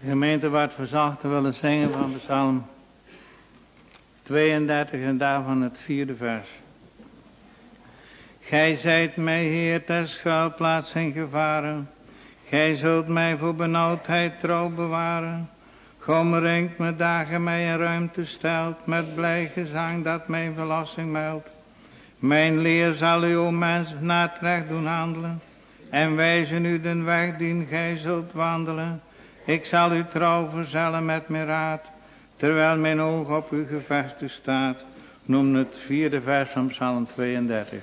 De gemeente wordt verzocht te willen zingen van Psalm 32 en daarvan het vierde vers. Gij zijt mij, Heer, ter schuilplaats in gevaren. Gij zult mij voor benauwdheid trouw bewaren. Kom, ringt me dagen mij in ruimte stelt, met blij gezang dat mijn verlossing meldt. Mijn leer zal u, o mens, naar het doen handelen, en wijzen u den weg die gij zult wandelen. Ik zal u trouw verzellen met mijn raad, terwijl mijn oog op uw gevestigd staat. Noem het vierde vers van Psalm 32.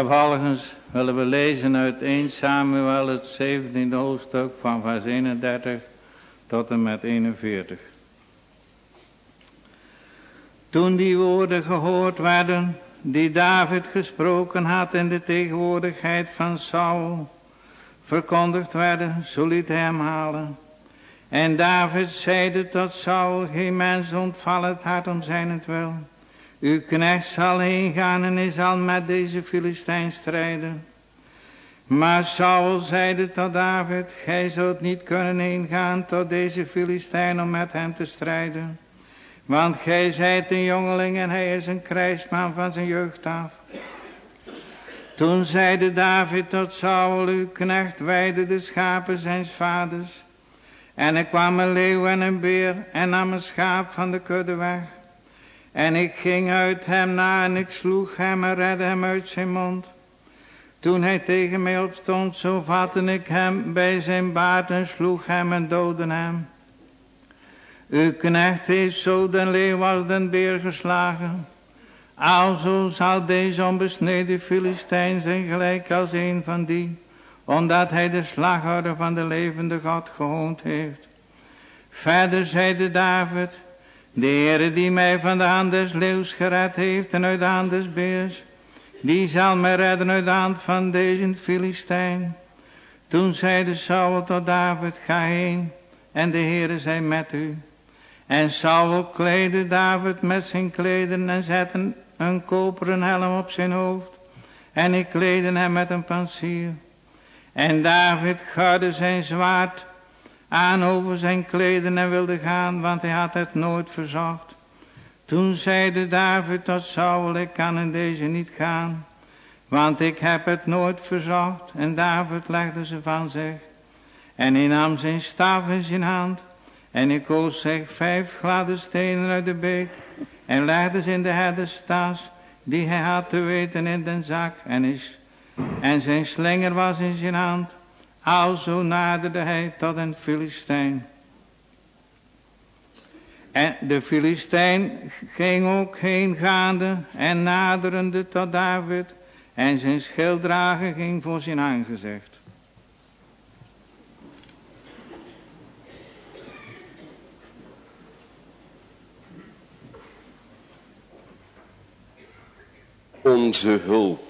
Vervolgens willen we lezen uit 1 Samuel het 17e hoofdstuk van vers 31 tot en met 41. Toen die woorden gehoord werden die David gesproken had in de tegenwoordigheid van Saul, verkondigd werden, zo liet hij hem halen. En David zeide tot Saul, geen mens ontval het om zijn wil. Uw knecht zal heen gaan en hij zal met deze Filistijn strijden. Maar Saul zeide tot David, gij zult niet kunnen heen gaan tot deze Filistijn om met hem te strijden. Want gij zijt een jongeling en hij is een krijgsman van zijn jeugd af. Toen zeide David tot Saul, uw knecht weide de schapen zijn vaders. En er kwam een leeuw en een beer en nam een schaap van de kudde weg. En ik ging uit hem na en ik sloeg hem en redde hem uit zijn mond. Toen hij tegen mij opstond, zo vatte ik hem bij zijn baard en sloeg hem en doodde hem. Uw knecht heeft zo den leeuw als den beer geslagen. Alzo zal deze onbesneden Filistijn zijn gelijk als een van die, omdat hij de slaghouder van de levende God gehoond heeft. Verder zeide David, de Heere die mij van de hand des leeuws gered heeft en uit de hand des beers, die zal mij redden uit de hand van deze Filistijn. Toen zeide Saul tot David, ga heen en de Heere zij met u. En Saul kleedde David met zijn klederen en zette een koperen helm op zijn hoofd. En ik kleedde hem met een pansier. En David gardde zijn zwaard aan over zijn kleden en wilde gaan, want hij had het nooit verzocht. Toen zeide David tot Saul, ik kan in deze niet gaan, want ik heb het nooit verzocht. En David legde ze van zich. En hij nam zijn staf in zijn hand. En ik koos zich vijf gladde stenen uit de beek. En legde ze in de herderstas die hij had te weten in den zak. En, is, en zijn slinger was in zijn hand. Alzo naderde hij tot een Filistijn. En de Filistijn ging ook heen gaande en naderende tot David. En zijn schilddrager ging voor zijn aangezicht. Onze hulp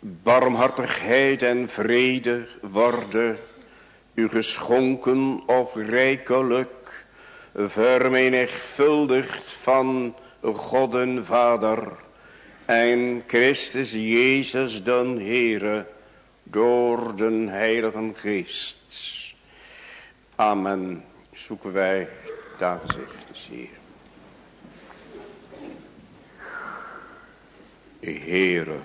barmhartigheid en vrede worden u geschonken of rijkelijk vermenigvuldigd van God en Vader en Christus Jezus den Heere door den Heiligen Geest. Amen. Zoeken wij daar gezicht des Heer. Heere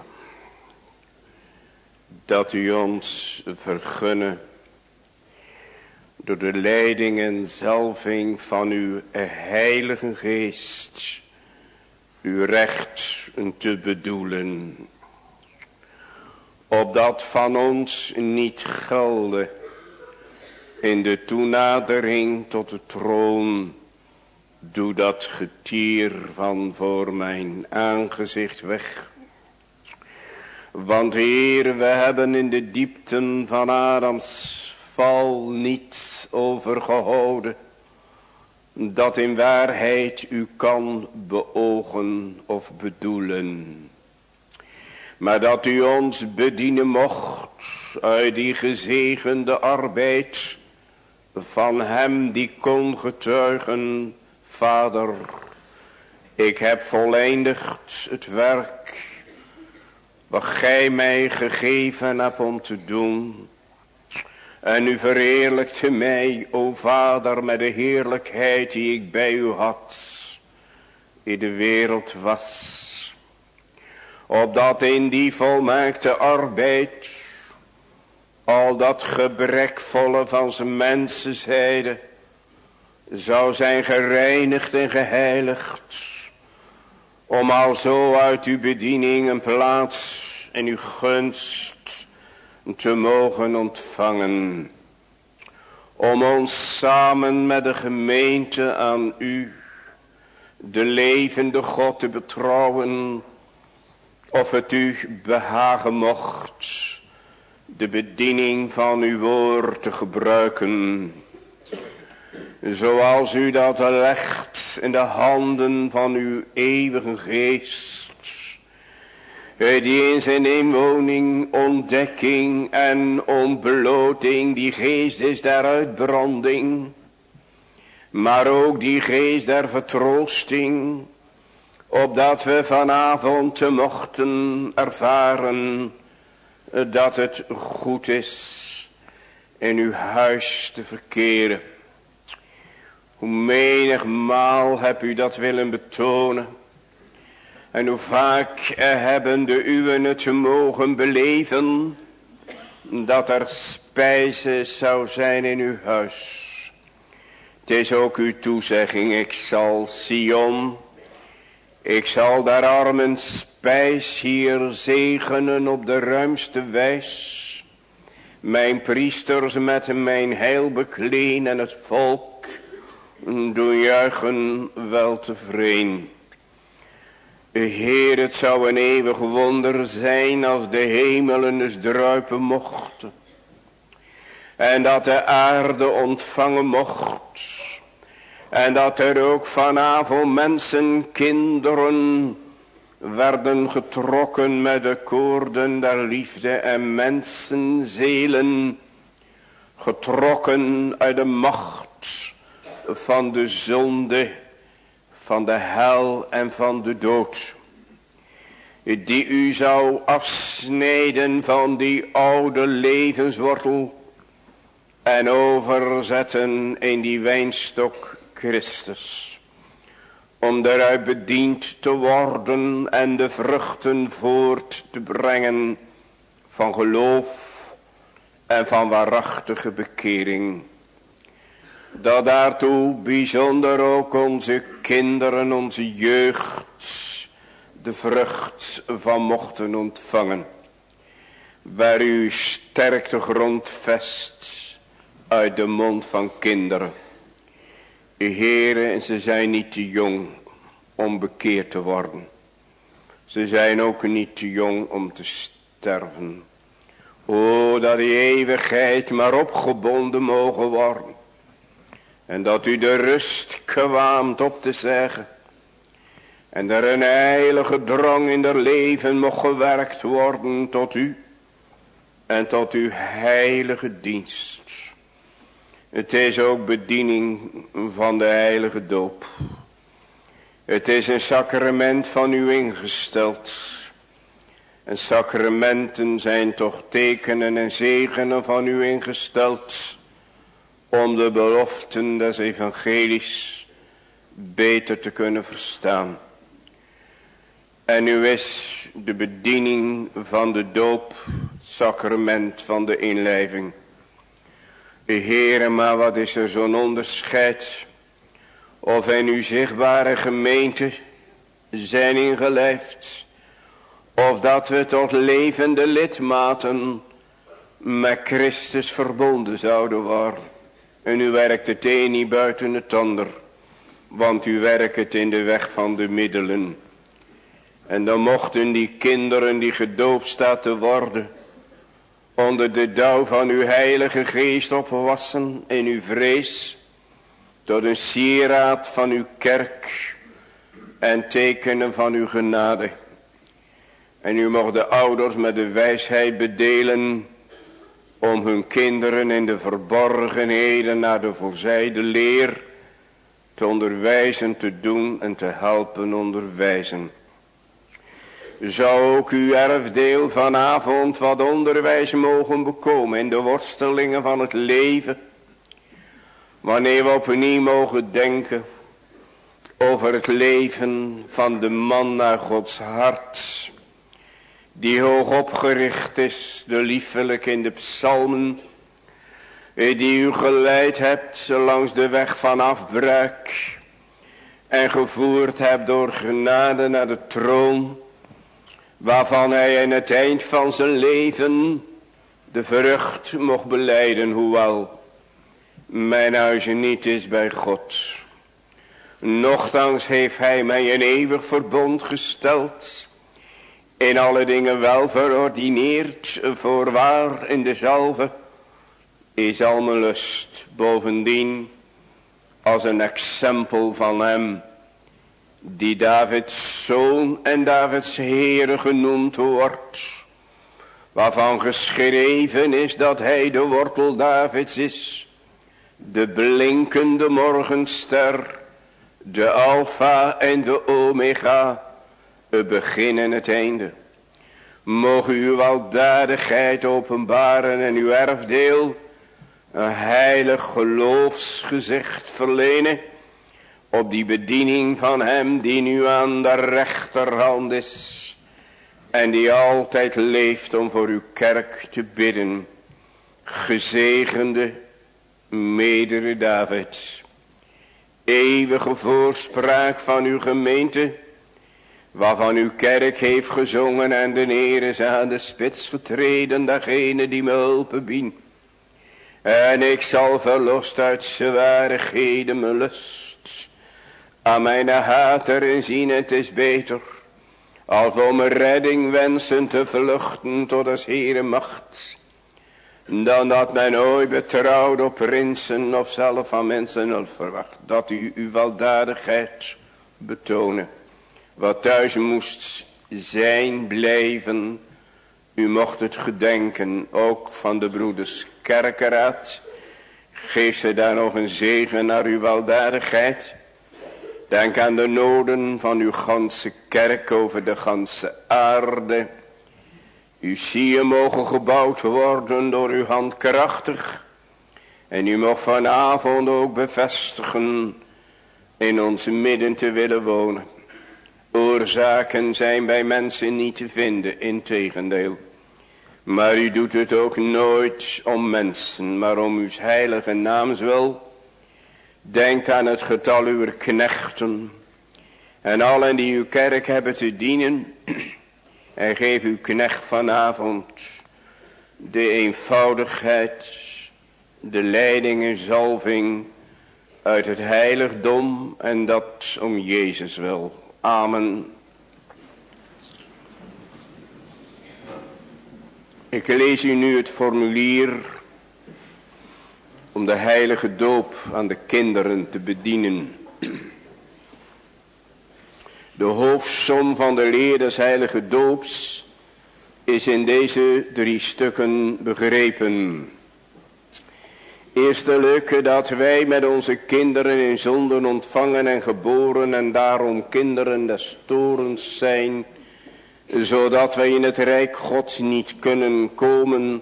dat u ons vergunnen door de leiding en zalving van uw heilige geest uw recht te bedoelen. Opdat van ons niet gelden in de toenadering tot de troon. Doe dat getier van voor mijn aangezicht weg. Want Heer, we hebben in de diepten van Adams val niets overgehouden. Dat in waarheid u kan beogen of bedoelen. Maar dat u ons bedienen mocht uit die gezegende arbeid van hem die kon getuigen, Vader, ik heb voleindigd het werk wat gij mij gegeven hebt om te doen. En u verheerlijkte mij, o Vader, met de heerlijkheid die ik bij u had, in de wereld was. Opdat in die volmaakte arbeid, al dat gebrekvolle van zijn mensenzijde, zou zijn gereinigd en geheiligd om al zo uit uw bediening een plaats en uw gunst te mogen ontvangen. Om ons samen met de gemeente aan u, de levende God te betrouwen, of het u behagen mocht, de bediening van uw woord te gebruiken Zoals u dat legt in de handen van uw eeuwige geest. Die in zijn inwoning, ontdekking en ontbloting, die geest is der uitbranding. Maar ook die geest der vertroosting. Opdat we vanavond te mochten ervaren dat het goed is in uw huis te verkeren Hoe menigmaal heb u dat willen betonen. En hoe vaak hebben de uwen het mogen beleven. Dat er spijze zou zijn in uw huis. Het is ook uw toezegging. Ik zal Sion. Ik zal daar armen spijs hier zegenen op de ruimste wijs mijn priesters met mijn heil bekleen en het volk doen juichen wel tevreden. Heer, het zou een eeuwig wonder zijn als de hemelen eens druipen mochten. En dat de aarde ontvangen mocht. En dat er ook vanavond mensen, kinderen werden getrokken met de koorden der liefde en mensenzelen getrokken uit de macht van de zonde, van de hel en van de dood. Die u zou afsnijden van die oude levenswortel en overzetten in die wijnstok Christus om daaruit bediend te worden en de vruchten voort te brengen van geloof en van waarachtige bekering. Dat daartoe bijzonder ook onze kinderen, onze jeugd, de vrucht van mochten ontvangen. Waar u sterkte grondvest uit de mond van kinderen. Heren, en ze zijn niet te jong om bekeerd te worden. Ze zijn ook niet te jong om te sterven. O, dat die eeuwigheid maar opgebonden mogen worden. En dat u de rust kwaamt op te zeggen. En er een heilige drang in der leven mocht gewerkt worden tot u. En tot uw heilige dienst. Het is ook bediening van de heilige doop. Het is een sacrament van u ingesteld. En sacramenten zijn toch tekenen en zegenen van u ingesteld. Om de beloften des evangelies beter te kunnen verstaan. En nu is de bediening van de doop het sacrament van de inlijving. Heere, maar wat is er zo'n onderscheid. Of in uw zichtbare gemeente zijn ingelijfd. Of dat we tot levende lidmaten met Christus verbonden zouden worden. En u werkt het een niet buiten het ander. Want u werkt het in de weg van de middelen. En dan mochten die kinderen die gedoopt staat te worden onder de dauw van uw heilige geest opwassen in uw vrees, tot een sieraad van uw kerk en tekenen van uw genade. En u mocht de ouders met de wijsheid bedelen om hun kinderen in de verborgenheden naar de voorzijde leer te onderwijzen, te doen en te helpen onderwijzen zou ook uw erfdeel vanavond wat onderwijs mogen bekomen in de worstelingen van het leven. Wanneer we opnieuw mogen denken over het leven van de man naar Gods hart. Die hoog opgericht is, de liefelijk in de psalmen. Die u geleid hebt langs de weg van afbruik. En gevoerd hebt door genade naar de troon waarvan hij in het eind van zijn leven de vrucht mocht beleiden, hoewel mijn huisje niet is bij God. Nochtans heeft hij mij een eeuwig verbond gesteld, in alle dingen wel verordineerd, voorwaar in de zalve is al mijn lust, bovendien als een exempel van hem die Davids zoon en Davids Heere genoemd wordt, waarvan geschreven is dat hij de wortel Davids is, de blinkende morgenster, de alfa en de omega, het begin en het einde. Mogen uw weldadigheid openbaren en uw erfdeel een heilig geloofsgezicht verlenen op die bediening van hem die nu aan de rechterhand is en die altijd leeft om voor uw kerk te bidden. Gezegende medere David. Eeuwige voorspraak van uw gemeente. Waarvan uw kerk heeft gezongen en de Heer is aan de spits getreden. Degene die me hulpen bien. En ik zal verlost uit zwaarigheden mijn lust. Aan mijn hater zien het is beter als om redding wensen te vluchten tot als Heere macht. Dan dat men ooit betrouwd op prinsen of zelf van mensen hulp verwacht. Dat u uw weldadigheid betonen. Wat thuis moest zijn blijven. U mocht het gedenken ook van de broeders kerkeraad. Geef ze daar nog een zegen naar uw weldadigheid. Denk aan de noden van uw ganse kerk over de ganse aarde. U zie mogen gebouwd worden door uw hand krachtig. En u mag vanavond ook bevestigen in ons midden te willen wonen. Oorzaken zijn bij mensen niet te vinden, in tegendeel. Maar u doet het ook nooit om mensen, maar om uw heilige naams wil. Denkt aan het getal uw knechten. En allen die uw kerk hebben te dienen. En geef uw knecht vanavond de eenvoudigheid, de leiding en zalving uit het heiligdom en dat om Jezus wil. Amen. Ik lees u nu het formulier om de heilige doop aan de kinderen te bedienen. De hoofdsom van de leer des heilige doops is in deze drie stukken begrepen. Eerstelijk dat wij met onze kinderen in zonden ontvangen en geboren en daarom kinderen des torens zijn, zodat wij in het rijk gods niet kunnen komen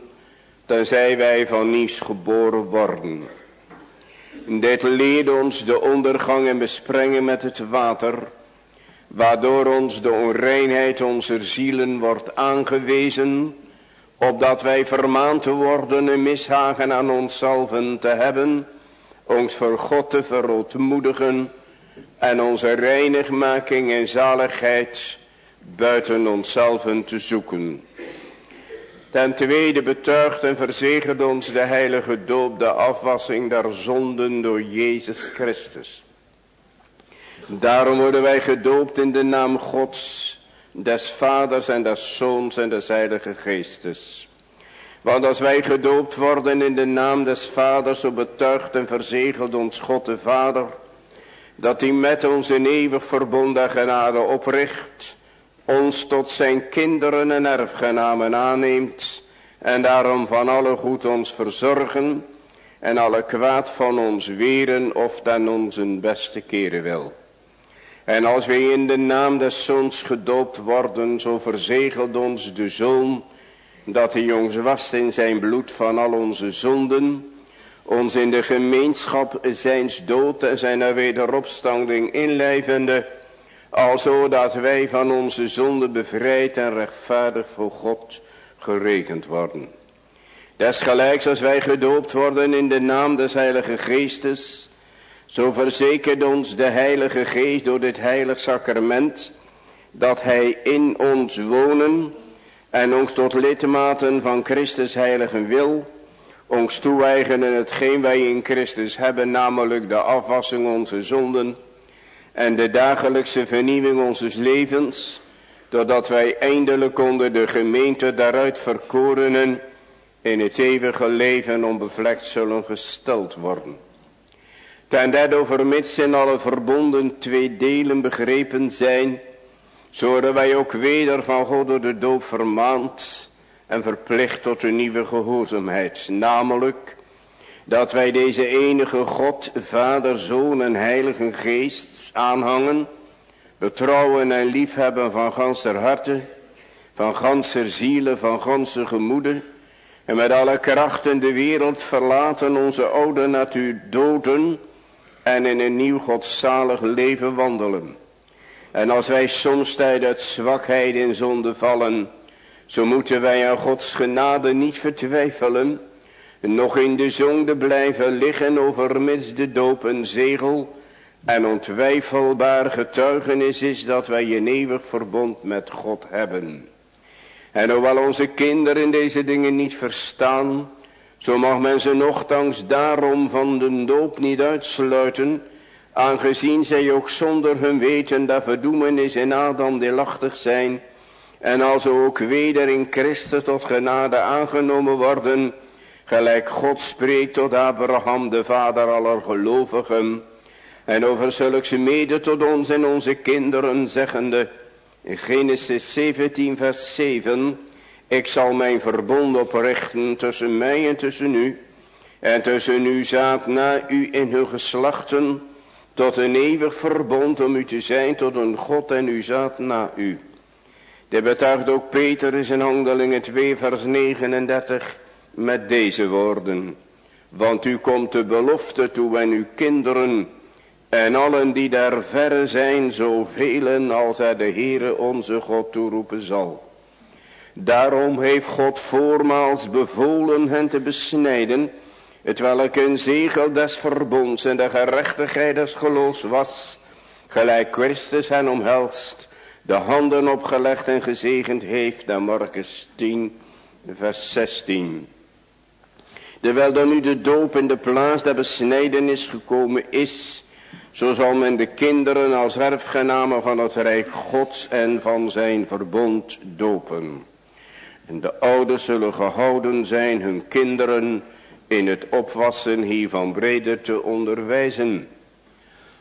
tenzij wij van niets geboren worden. Dit leert ons de ondergang en besprengen met het water, waardoor ons de onreinheid onze zielen wordt aangewezen, opdat wij vermaand worden een mishagen aan onszelf te hebben, ons voor God te verootmoedigen en onze reinigmaking en zaligheid buiten onszelf te zoeken. Ten tweede betuigt en verzegert ons de heilige doop de afwassing der zonden door Jezus Christus. Daarom worden wij gedoopt in de naam Gods, des Vaders en des Zoons en des Heilige Geestes. Want als wij gedoopt worden in de naam des Vaders, zo betuigt en verzegelt ons God de Vader, dat hij met ons in eeuwig verbond en genade opricht, ons tot zijn kinderen en erfgenamen aanneemt en daarom van alle goed ons verzorgen en alle kwaad van ons weren of ten onze beste keren wil. En als wij in de naam des zoons gedoopt worden, zo verzegelt ons de zoon, dat hij ons wast in zijn bloed van al onze zonden, ons in de gemeenschap zijns dood en zijn wederopstanding inlijvende, alzo dat wij van onze zonde bevrijd en rechtvaardig voor God gerekend worden. Desgelijks als wij gedoopt worden in de naam des Heilige Geestes, zo verzekert ons de Heilige Geest door dit heilig sacrament, dat Hij in ons wonen en ons tot lidmaten van Christus heilige wil, ons toe-eigenen hetgeen wij in Christus hebben, namelijk de afwassing onze zonden, en de dagelijkse vernieuwing onze levens, doordat wij eindelijk onder de gemeente daaruit verkorenen in het eeuwige leven onbevlekt zullen gesteld worden. Ten derde overmits in alle verbonden twee delen begrepen zijn, zodat wij ook weder van God door de doop vermaand en verplicht tot een nieuwe gehoorzaamheid, namelijk dat wij deze enige God, Vader, Zoon en Heilige Geest aanhangen, betrouwen en liefhebben van ganser harte, van ganser zielen, van ganse gemoeden, En met alle krachten de wereld verlaten onze oude natuur doden en in een nieuw godzalig leven wandelen. En als wij soms tijd uit zwakheid in zonde vallen, zo moeten wij aan Gods genade niet vertwijfelen, nog in de zonde blijven liggen overmits de doop een zegel en ontwijfelbaar getuigenis is dat wij een eeuwig verbond met God hebben. En hoewel onze kinderen deze dingen niet verstaan, zo mag men ze nogthans daarom van de doop niet uitsluiten, aangezien zij ook zonder hun weten dat verdoemenis in Adam deelachtig zijn, en als ook weder in Christus tot genade aangenomen worden, gelijk God spreekt tot Abraham, de vader aller gelovigen, en over zulks mede tot ons en onze kinderen zeggende, in Genesis 17 vers 7, ik zal mijn verbond oprichten tussen mij en tussen u, en tussen uw zaad na u in hun geslachten, tot een eeuwig verbond om u te zijn tot een God en uw zaad na u. Dit betuigt ook Peter in handelingen 2 vers 39 met deze woorden. Want u komt de belofte toe en uw kinderen en allen die daar verre zijn, zoveel als hij de Heere onze God toeroepen zal. Daarom heeft God voormaals bevolen hen te besnijden, het welk een zegel des verbonds en de gerechtigheid des geloofs was, gelijk Christus hen omhelst, de handen opgelegd en gezegend heeft, naar Marcus 10, vers 16. Terwijl dan nu de doop in de plaats der besnijdenis gekomen is, zo zal men de kinderen als erfgenamen van het Rijk Gods en van zijn verbond dopen. En de ouders zullen gehouden zijn hun kinderen in het opwassen hiervan breder te onderwijzen.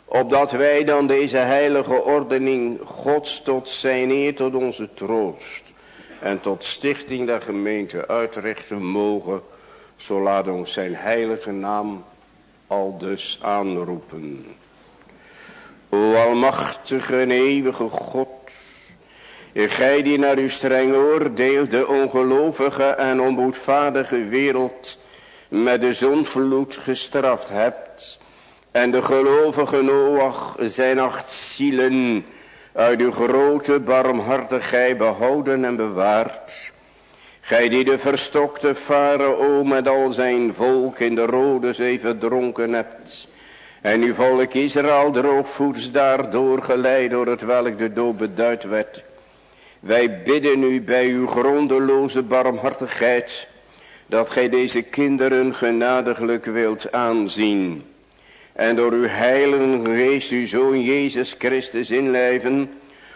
Opdat wij dan deze heilige ordening Gods tot zijn eer, tot onze troost en tot stichting der gemeente uitrichten mogen. Zo laat ons zijn heilige naam al dus aanroepen. O almachtige en eeuwige God. Gij die naar uw streng oordeel de ongelovige en onboedvaardige wereld met de zonvloed gestraft hebt. En de gelovige Noach zijn acht zielen uit uw grote barmhartigheid behouden en bewaard. Gij die de verstokte farao met al zijn volk in de rode zee verdronken hebt. En uw volk Israël droogvoets daardoor geleid door het welk de dood beduid werd. Wij bidden u bij uw grondeloze barmhartigheid dat gij deze kinderen genadiglijk wilt aanzien. En door uw heilige geest uw zoon Jezus Christus inlijven,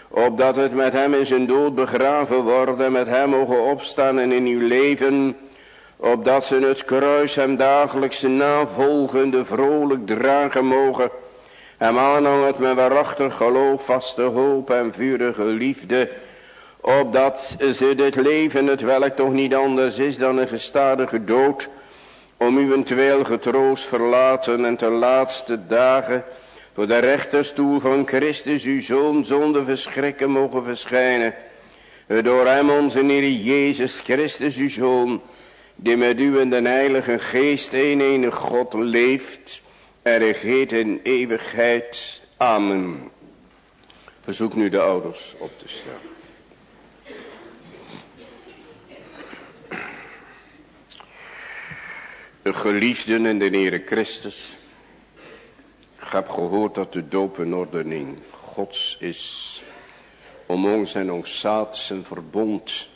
opdat het met hem in zijn dood begraven worden, met hem mogen opstaan en in uw leven, opdat ze het kruis hem dagelijks navolgende vrolijk dragen mogen, hem aanhangend met waarachtig geloof, vaste hoop en vurige liefde, opdat ze dit leven, het welk toch niet anders is dan een gestadige dood, om uwentwil getroost verlaten en te laatste dagen voor de rechterstoel van Christus uw Zoon zonder verschrikken mogen verschijnen. Door hem onze Heer Jezus Christus uw Zoon, die met u en de Heilige Geest een enige God leeft en regeert in eeuwigheid. Amen. Verzoek nu de ouders op te staan. Geliefden in de Heere Christus. Ik heb gehoord dat de doop een ordening Gods is. Om ons en ons zaad zijn verbond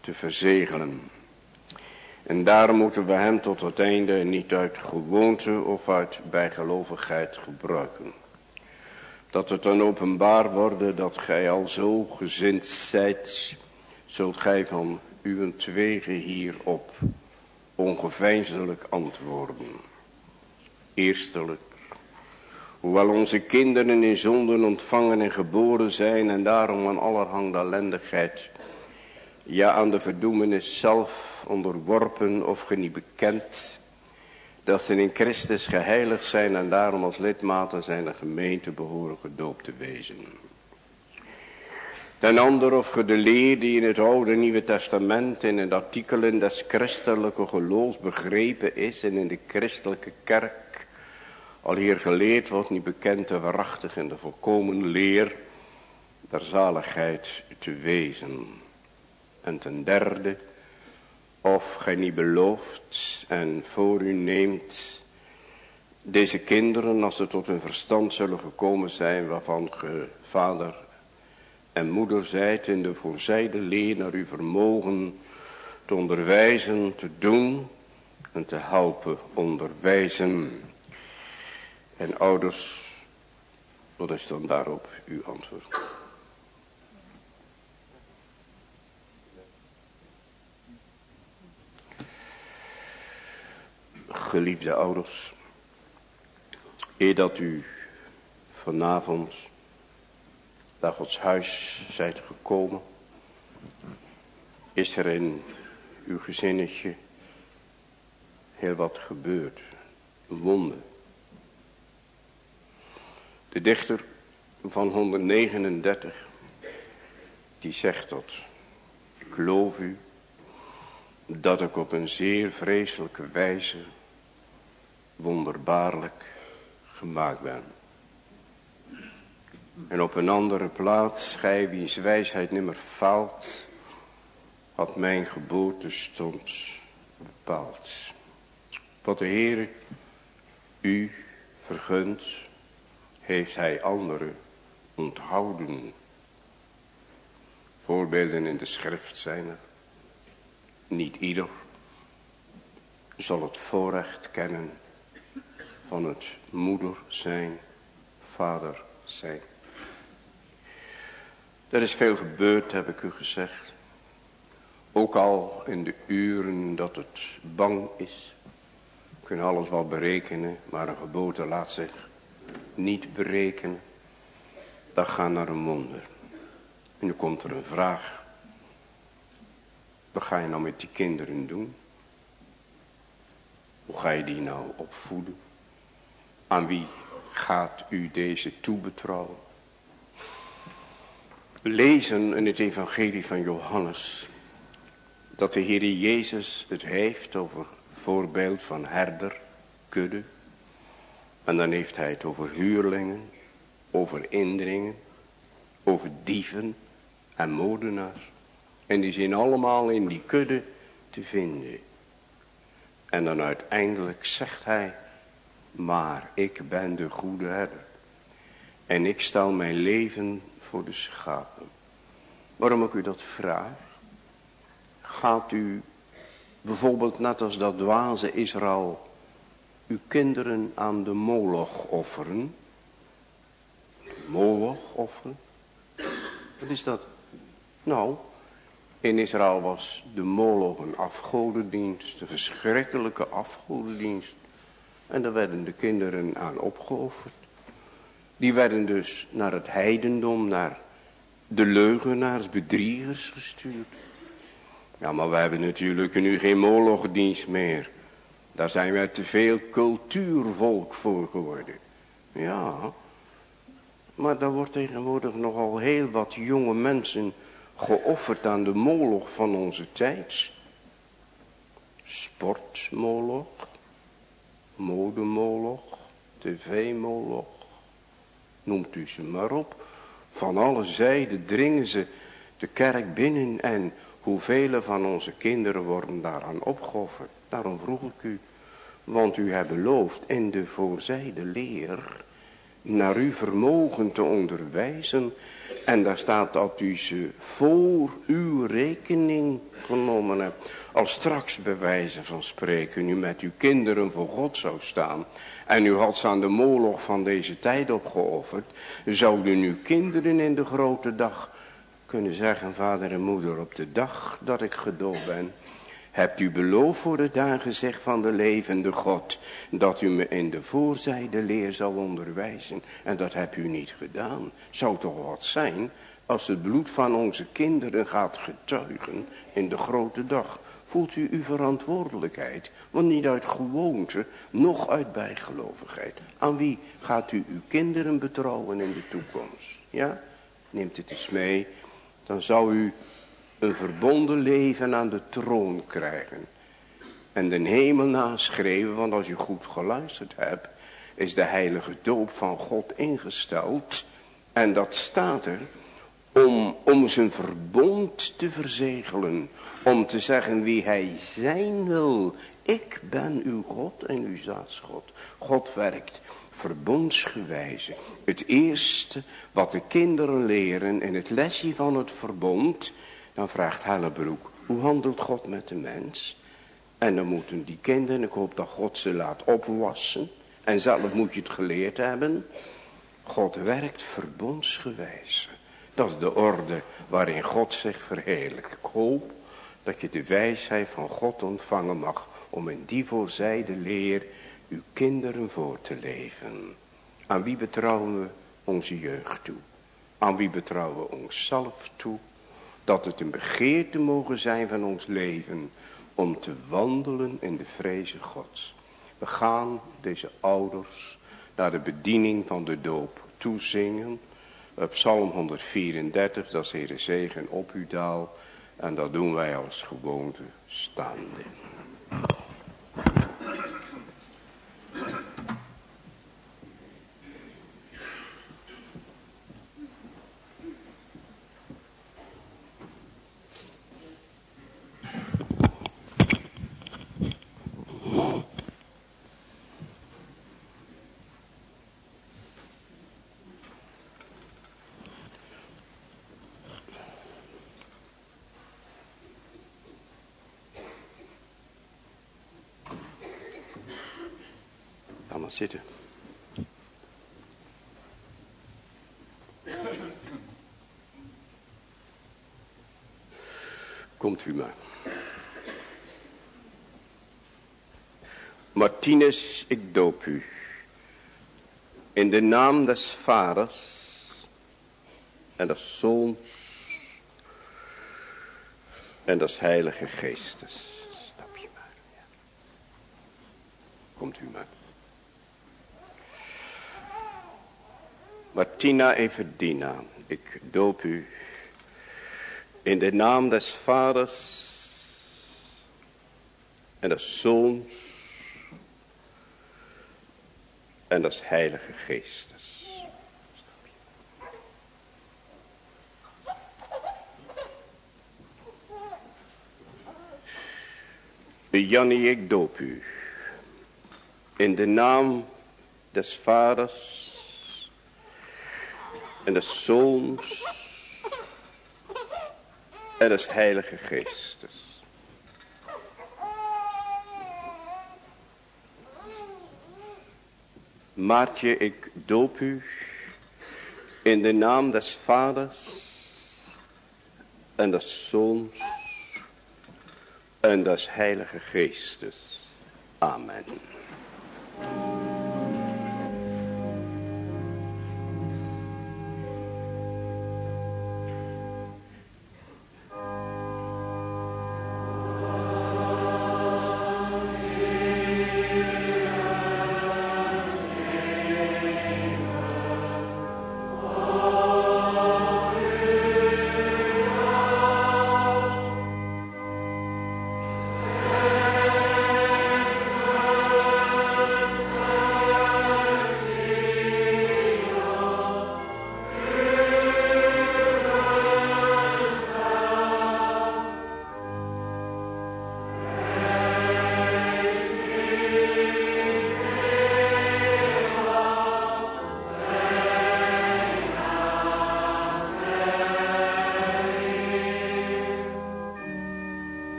te verzegelen. En daarom moeten we hem tot het einde niet uit gewoonte of uit bijgelovigheid gebruiken. Dat het dan openbaar worden dat gij al zo gezind zijt, zult gij van uw hierop ongeveinselijk antwoorden. Eerstelijk, hoewel onze kinderen in zonden ontvangen en geboren zijn en daarom aan allerhande ellendigheid, ja aan de verdoemenis zelf onderworpen of geniet bekend, dat ze in Christus geheiligd zijn en daarom als lidmaten zijn de gemeente behoren gedoopt te wezen. Ten ander of ge de leer die in het Oude Nieuwe Testament in het artikelen des christelijke geloofs begrepen is en in de christelijke kerk al hier geleerd wordt, niet bekend en waarachtig in de volkomen leer der zaligheid te wezen. En ten derde, of gij niet belooft en voor u neemt deze kinderen als ze tot hun verstand zullen gekomen zijn waarvan ge vader en moeder zijt in de voorzijde leer naar uw vermogen te onderwijzen, te doen en te helpen onderwijzen. En ouders, wat is dan daarop uw antwoord? Geliefde ouders, eer dat u vanavond naar Gods huis zijt gekomen, is er in uw gezinnetje heel wat gebeurd. Een wonde. De dichter van 139, die zegt dat. Ik geloof u dat ik op een zeer vreselijke wijze wonderbaarlijk gemaakt ben. En op een andere plaats, gij wiens wijsheid nimmer faalt, had mijn geboorte stond bepaald. Wat de Heer u vergunt, heeft hij anderen onthouden. Voorbeelden in de schrift zijn er. Niet ieder zal het voorrecht kennen van het moeder zijn, vader zijn. Er is veel gebeurd, heb ik u gezegd. Ook al in de uren dat het bang is. We kunnen alles wel berekenen, maar een geboorte laat zich niet berekenen. Dat gaat naar een wonder. En nu komt er een vraag. Wat ga je nou met die kinderen doen? Hoe ga je die nou opvoeden? Aan wie gaat u deze toebetrouwen? Lezen in het evangelie van Johannes dat de Heer Jezus het heeft over voorbeeld van herder, kudde. En dan heeft hij het over huurlingen, over indringen, over dieven en moordenaars. En die zijn allemaal in die kudde te vinden. En dan uiteindelijk zegt hij, maar ik ben de goede herder. En ik stel mijn leven voor de schapen. Waarom ik u dat vraag? Gaat u bijvoorbeeld net als dat dwaze Israël uw kinderen aan de moloch offeren? Moloch offeren? Wat is dat? Nou, in Israël was de moloch een afgodendienst, een verschrikkelijke afgodendienst. En daar werden de kinderen aan opgeofferd. Die werden dus naar het heidendom, naar de leugenaars, bedriegers gestuurd. Ja, maar we hebben natuurlijk nu geen molochdienst meer. Daar zijn wij te veel cultuurvolk voor geworden. Ja, maar daar wordt tegenwoordig nogal heel wat jonge mensen geofferd aan de moloch van onze tijd. Sportmoloch, modemoloch, tv-moloch, noemt u ze maar op. Van alle zijden dringen ze de kerk binnen en hoeveel van onze kinderen worden daaraan opgeofferd. Daarom vroeg ik u, want u hebt beloofd in de voorzijde leer naar uw vermogen te onderwijzen. En daar staat dat u ze voor uw rekening genomen hebt. Als straks bewijzen van spreken u met uw kinderen voor God zou staan. En u had ze aan de moloch van deze tijd opgeofferd. Zouden uw kinderen in de grote dag kunnen zeggen, vader en moeder, op de dag dat ik gedood ben Hebt u beloofd voor het aangezegd van de levende God. Dat u me in de voorzijde leer zal onderwijzen. En dat hebt u niet gedaan. Zou toch wat zijn als het bloed van onze kinderen gaat getuigen in de grote dag. Voelt u uw verantwoordelijkheid. Want niet uit gewoonte, nog uit bijgelovigheid. Aan wie gaat u uw kinderen betrouwen in de toekomst? Ja, neemt het eens mee dan zou u een verbonden leven aan de troon krijgen. En de hemel naschreven, want als u goed geluisterd hebt, is de heilige doop van God ingesteld. En dat staat er om, om zijn verbond te verzegelen. Om te zeggen wie hij zijn wil. Ik ben uw God en uw zaadsgod. God werkt verbondsgewijze. Het eerste wat de kinderen leren in het lesje van het verbond. Dan vraagt Hellebroek, hoe handelt God met de mens? En dan moeten die kinderen, ik hoop dat God ze laat opwassen. En zelf moet je het geleerd hebben. God werkt verbondsgewijze. Dat is de orde waarin God zich verheerlijkt. Ik hoop dat je de wijsheid van God ontvangen mag om in die voorzijde leer uw kinderen voor te leven. Aan wie betrouwen we onze jeugd toe? Aan wie betrouwen we onszelf toe? Dat het een begeerte mogen zijn van ons leven om te wandelen in de vreze gods. We gaan deze ouders naar de bediening van de doop toezingen. Psalm 134, dat is Heere zegen op uw daal. En dat doen wij als gewoonte staande. Komt u maar. Martinus, ik doop u. In de naam des vaders en des zoons en des heilige geestes. Stap je maar. Komt u maar. Martina Everdina, ik doop u in de naam des vaders en des zoons en des heilige geestes. Jannie, ik doop u in de naam des vaders en des Zoons en des Heilige Geestes. Maartje, ik doop u in de naam des Vaders en des Zoons en des Heilige Geestes. Amen.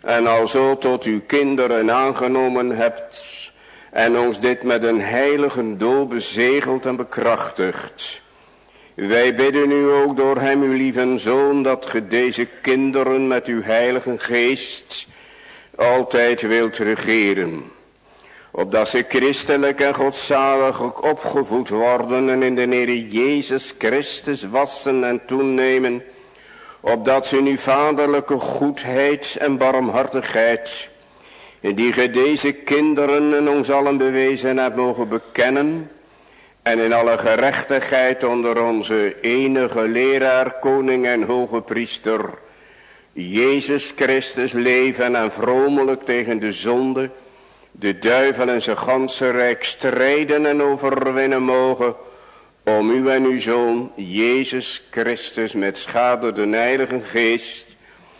en alzo tot uw kinderen aangenomen hebt en ons dit met een heilige doel bezegeld en bekrachtigd. Wij bidden u ook door hem uw lieve Zoon dat ge deze kinderen met uw heilige geest altijd wilt regeren. Opdat ze christelijk en godzalig opgevoed worden en in de Heer Jezus Christus wassen en toenemen. Opdat ze nu vaderlijke goedheid en barmhartigheid, die ge deze kinderen en ons allen bewezen hebt mogen bekennen. En in alle gerechtigheid onder onze enige leraar, koning en hoge priester Jezus Christus leven en vromelijk tegen de zonde, de duivel en zijn ganse rijk strijden en overwinnen mogen, om u en uw Zoon, Jezus Christus, met schade de heilige geest,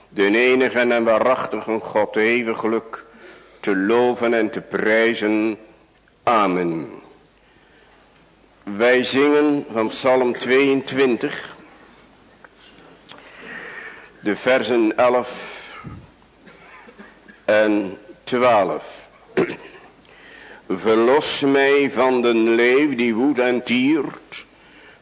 de enige en waarachtige God eeuwiglijk, te loven en te prijzen. Amen. Wij zingen van Psalm 22 de versen 11 en 12. Verlos mij van de leeuw die woedt en tiert.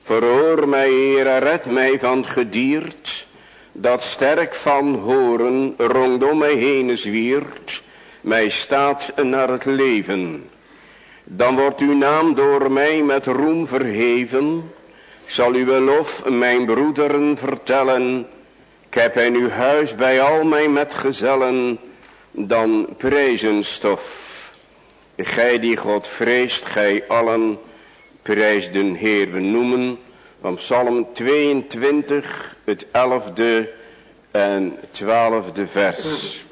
Verhoor mij, Heer, red mij van gediert. Dat sterk van horen rondom mij heen zwiert. Mij staat naar het leven. Dan wordt uw naam door mij met roem verheven. Zal uw lof mijn broederen vertellen ik heb in uw huis bij al mijn metgezellen dan prijzenstof. Gij die God vreest, gij allen prijs den Heer. We noemen van Psalm 22 het elfde en twaalfde vers.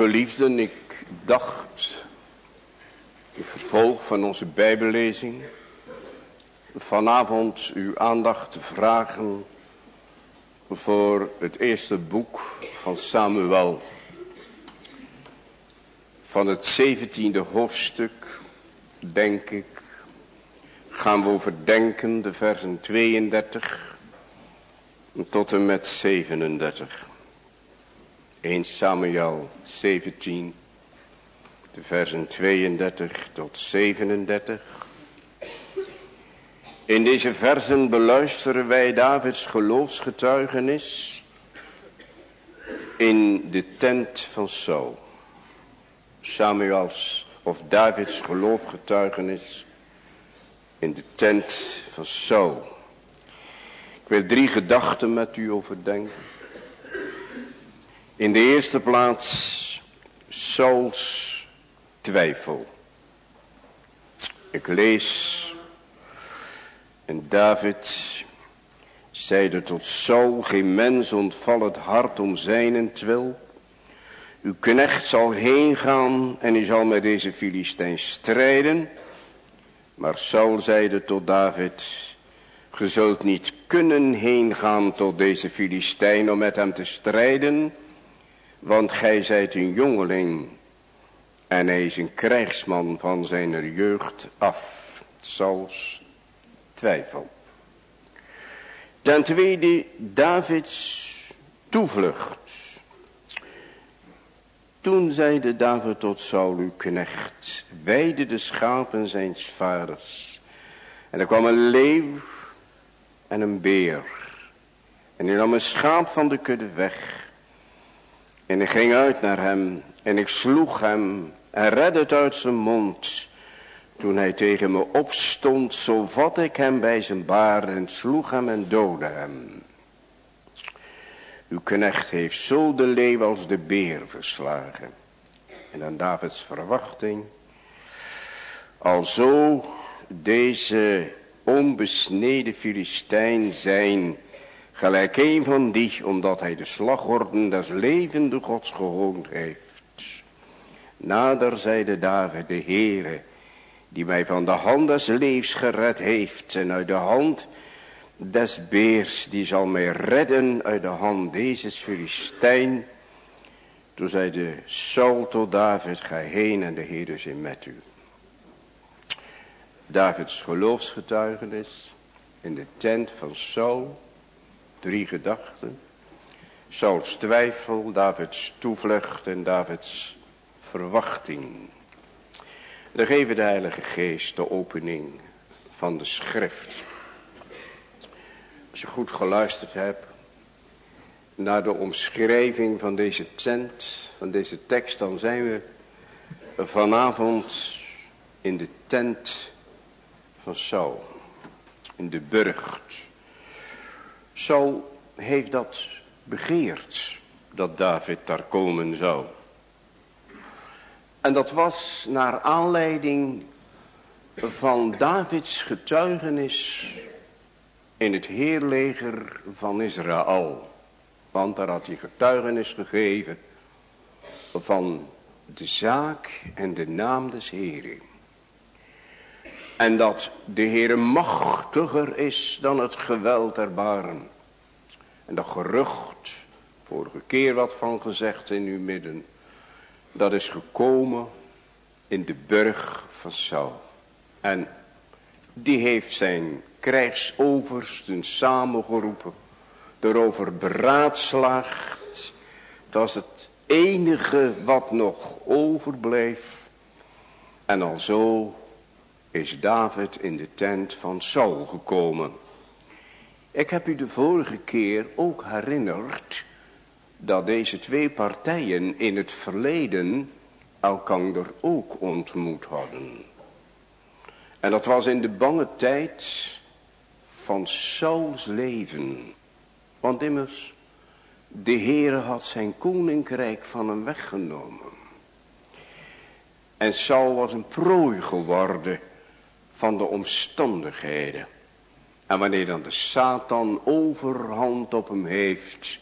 Geliefden, ik dacht, in vervolg van onze bijbellezing, vanavond uw aandacht te vragen voor het eerste boek van Samuel. Van het zeventiende hoofdstuk, denk ik, gaan we overdenken de versen 32 tot en met 37. 1 Samuel 17, de versen 32 tot 37. In deze versen beluisteren wij Davids geloofsgetuigenis in de tent van Saul. Samuels of Davids geloofsgetuigenis in de tent van Saul. Ik wil drie gedachten met u overdenken. In de eerste plaats Sauls twijfel. Ik lees en David zeide tot Saul, geen mens ontval het hart om zijnentwil. Uw knecht zal heen gaan en hij zal met deze Filistijn strijden. Maar Saul zeide tot David, ge zult niet kunnen heen gaan tot deze Filistijn om met hem te strijden, want gij zijt een jongeling en hij is een krijgsman van zijn jeugd af. Sauls twijfel. Ten tweede Davids toevlucht. Toen zeide David tot Saul uw knecht, weide de schapen zijn vaders. En er kwam een leeuw en een beer. En hij nam een schaap van de kudde weg. En ik ging uit naar hem en ik sloeg hem en redde het uit zijn mond. Toen hij tegen me opstond, zo vat ik hem bij zijn baard en sloeg hem en doodde hem. Uw knecht heeft zo de leeuw als de beer verslagen. En dan Davids verwachting. Alzo deze onbesneden Filistijn zijn gelijk een van die, omdat hij de slagorden des levende gods gehoond heeft. Nader zeide David de Heere, die mij van de hand des leefs gered heeft en uit de hand des beers, die zal mij redden uit de hand deze Filistijn. Toen zei de Saul tot David, ga heen en de Heer is in met u. Davids geloofsgetuigenis in de tent van Saul. Drie gedachten. Sauls twijfel, Davids toevlucht en Davids verwachting. Dan geven de Heilige Geest de opening van de schrift. Als je goed geluisterd hebt naar de omschrijving van deze tent, van deze tekst, dan zijn we vanavond in de tent van Saul, in de burcht. Saul heeft dat begeerd, dat David daar komen zou. En dat was naar aanleiding van Davids getuigenis in het heerleger van Israël. Want daar had hij getuigenis gegeven van de zaak en de naam des Heren. En dat de Heere machtiger is dan het geweld der baren. En dat gerucht, vorige keer wat van gezegd in uw midden dat is gekomen in de burg van Saul. En die heeft zijn krijgsoversten samengeroepen, erover beraadslaagd. Dat was het enige wat nog overbleef. En al zo is David in de tent van Saul gekomen. Ik heb u de vorige keer ook herinnerd dat deze twee partijen in het verleden elkander ook ontmoet hadden. En dat was in de bange tijd van Sauls leven. Want immers, de Heere had zijn koninkrijk van hem weggenomen. En Saul was een prooi geworden van de omstandigheden. En wanneer dan de Satan overhand op hem heeft,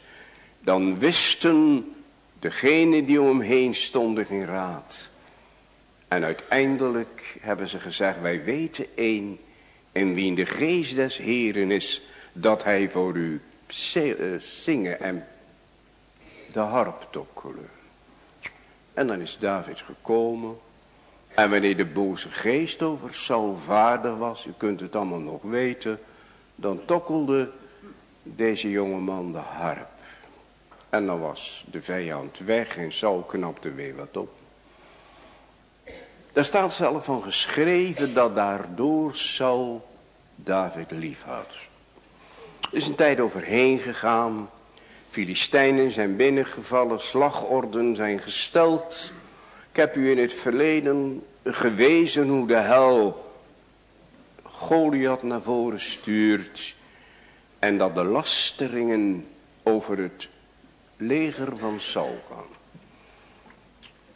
dan wisten Degene die om hem heen stonden in raad. En uiteindelijk hebben ze gezegd, wij weten één, in wie de geest des Heren is, dat hij voor u eh, zingen en de harp tokkelen. En dan is David gekomen. En wanneer de boze geest over Saul vader was, u kunt het allemaal nog weten, dan tokkelde deze jongeman de harp. En dan was de vijand weg en Saul knapte weer wat op. Daar staat zelf van geschreven dat daardoor Saul David lief had. Er is een tijd overheen gegaan. Filistijnen zijn binnengevallen, slagorden zijn gesteld. Ik heb u in het verleden gewezen hoe de hel Goliath naar voren stuurt. En dat de lasteringen over het leger van Saul gaan.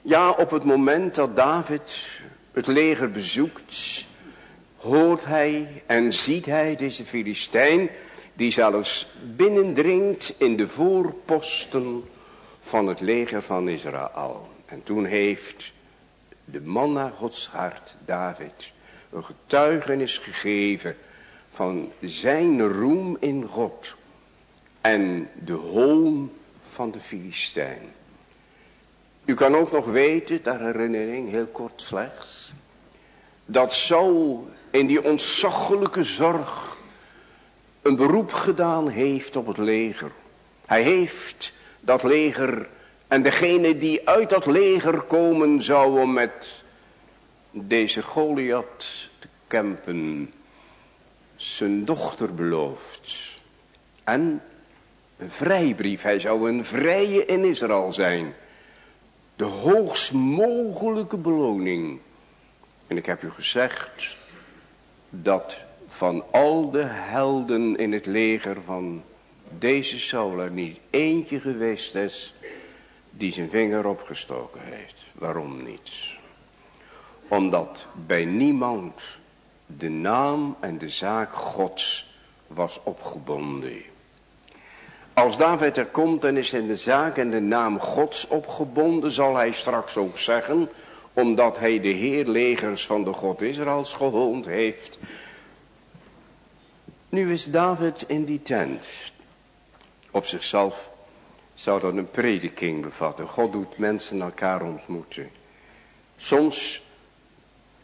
Ja, op het moment dat David het leger bezoekt, hoort hij en ziet hij deze Filistijn, die zelfs binnendringt in de voorposten van het leger van Israël. En toen heeft de man naar Gods hart, David, een getuigenis gegeven van zijn roem in God en de hoon van de Filistijn. U kan ook nog weten, ter herinnering, heel kort slechts, dat Saul in die ontzaglijke zorg een beroep gedaan heeft op het leger. Hij heeft dat leger en degene die uit dat leger komen zou met deze Goliath te kampen, zijn dochter beloofd. En een vrijbrief, hij zou een vrije in Israël zijn. De hoogst mogelijke beloning. En ik heb u gezegd dat van al de helden in het leger van deze Saul er niet eentje geweest is die zijn vinger opgestoken heeft. Waarom niet? Omdat bij niemand de naam en de zaak Gods was opgebonden. Als David er komt en is in de zaak en de naam Gods opgebonden, zal hij straks ook zeggen, omdat hij de Heer legers van de God Israëls gehoond heeft. Nu is David in die tent. Op zichzelf zou dat een prediking bevatten. God doet mensen elkaar ontmoeten. Soms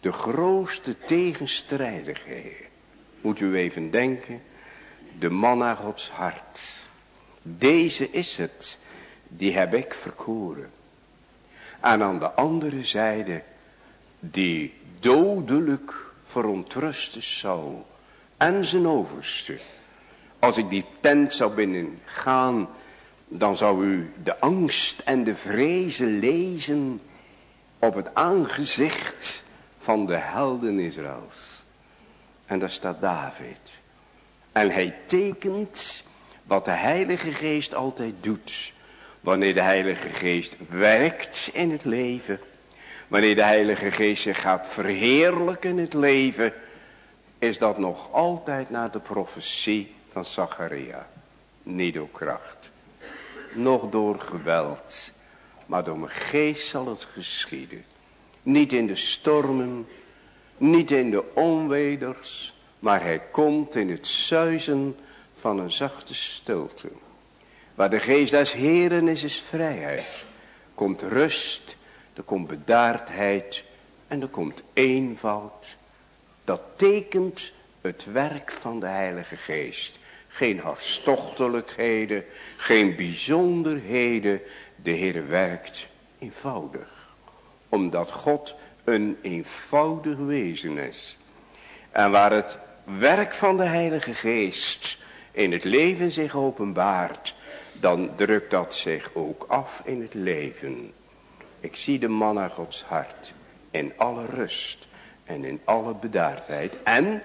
de grootste tegenstrijdigheden. Moet u even denken. De man naar Gods hart. Deze is het. Die heb ik verkoren. En aan de andere zijde. Die dodelijk verontruste Saul. En zijn overste. Als ik die tent zou binnengaan dan zou u de angst en de vrezen lezen op het aangezicht van de helden Israëls. En daar staat David. En hij tekent wat de Heilige Geest altijd doet. Wanneer de Heilige Geest werkt in het leven. Wanneer de Heilige Geest zich gaat verheerlijken in het leven. Is dat nog altijd naar de profetie van Zacharia. Niet door kracht nog door geweld. Maar door mijn geest zal het geschieden. Niet in de stormen, niet in de onweders, maar hij komt in het zuizen van een zachte stilte. Waar de geest des Heren is, is vrijheid. Komt rust, er komt bedaardheid en er komt eenvoud. Dat tekent het werk van de Heilige Geest. Geen hartstochtelijkheden, geen bijzonderheden. De Heer werkt eenvoudig. Omdat God een eenvoudig wezen is. En waar het werk van de Heilige Geest in het leven zich openbaart. Dan drukt dat zich ook af in het leven. Ik zie de man naar Gods hart. In alle rust en in alle bedaardheid. En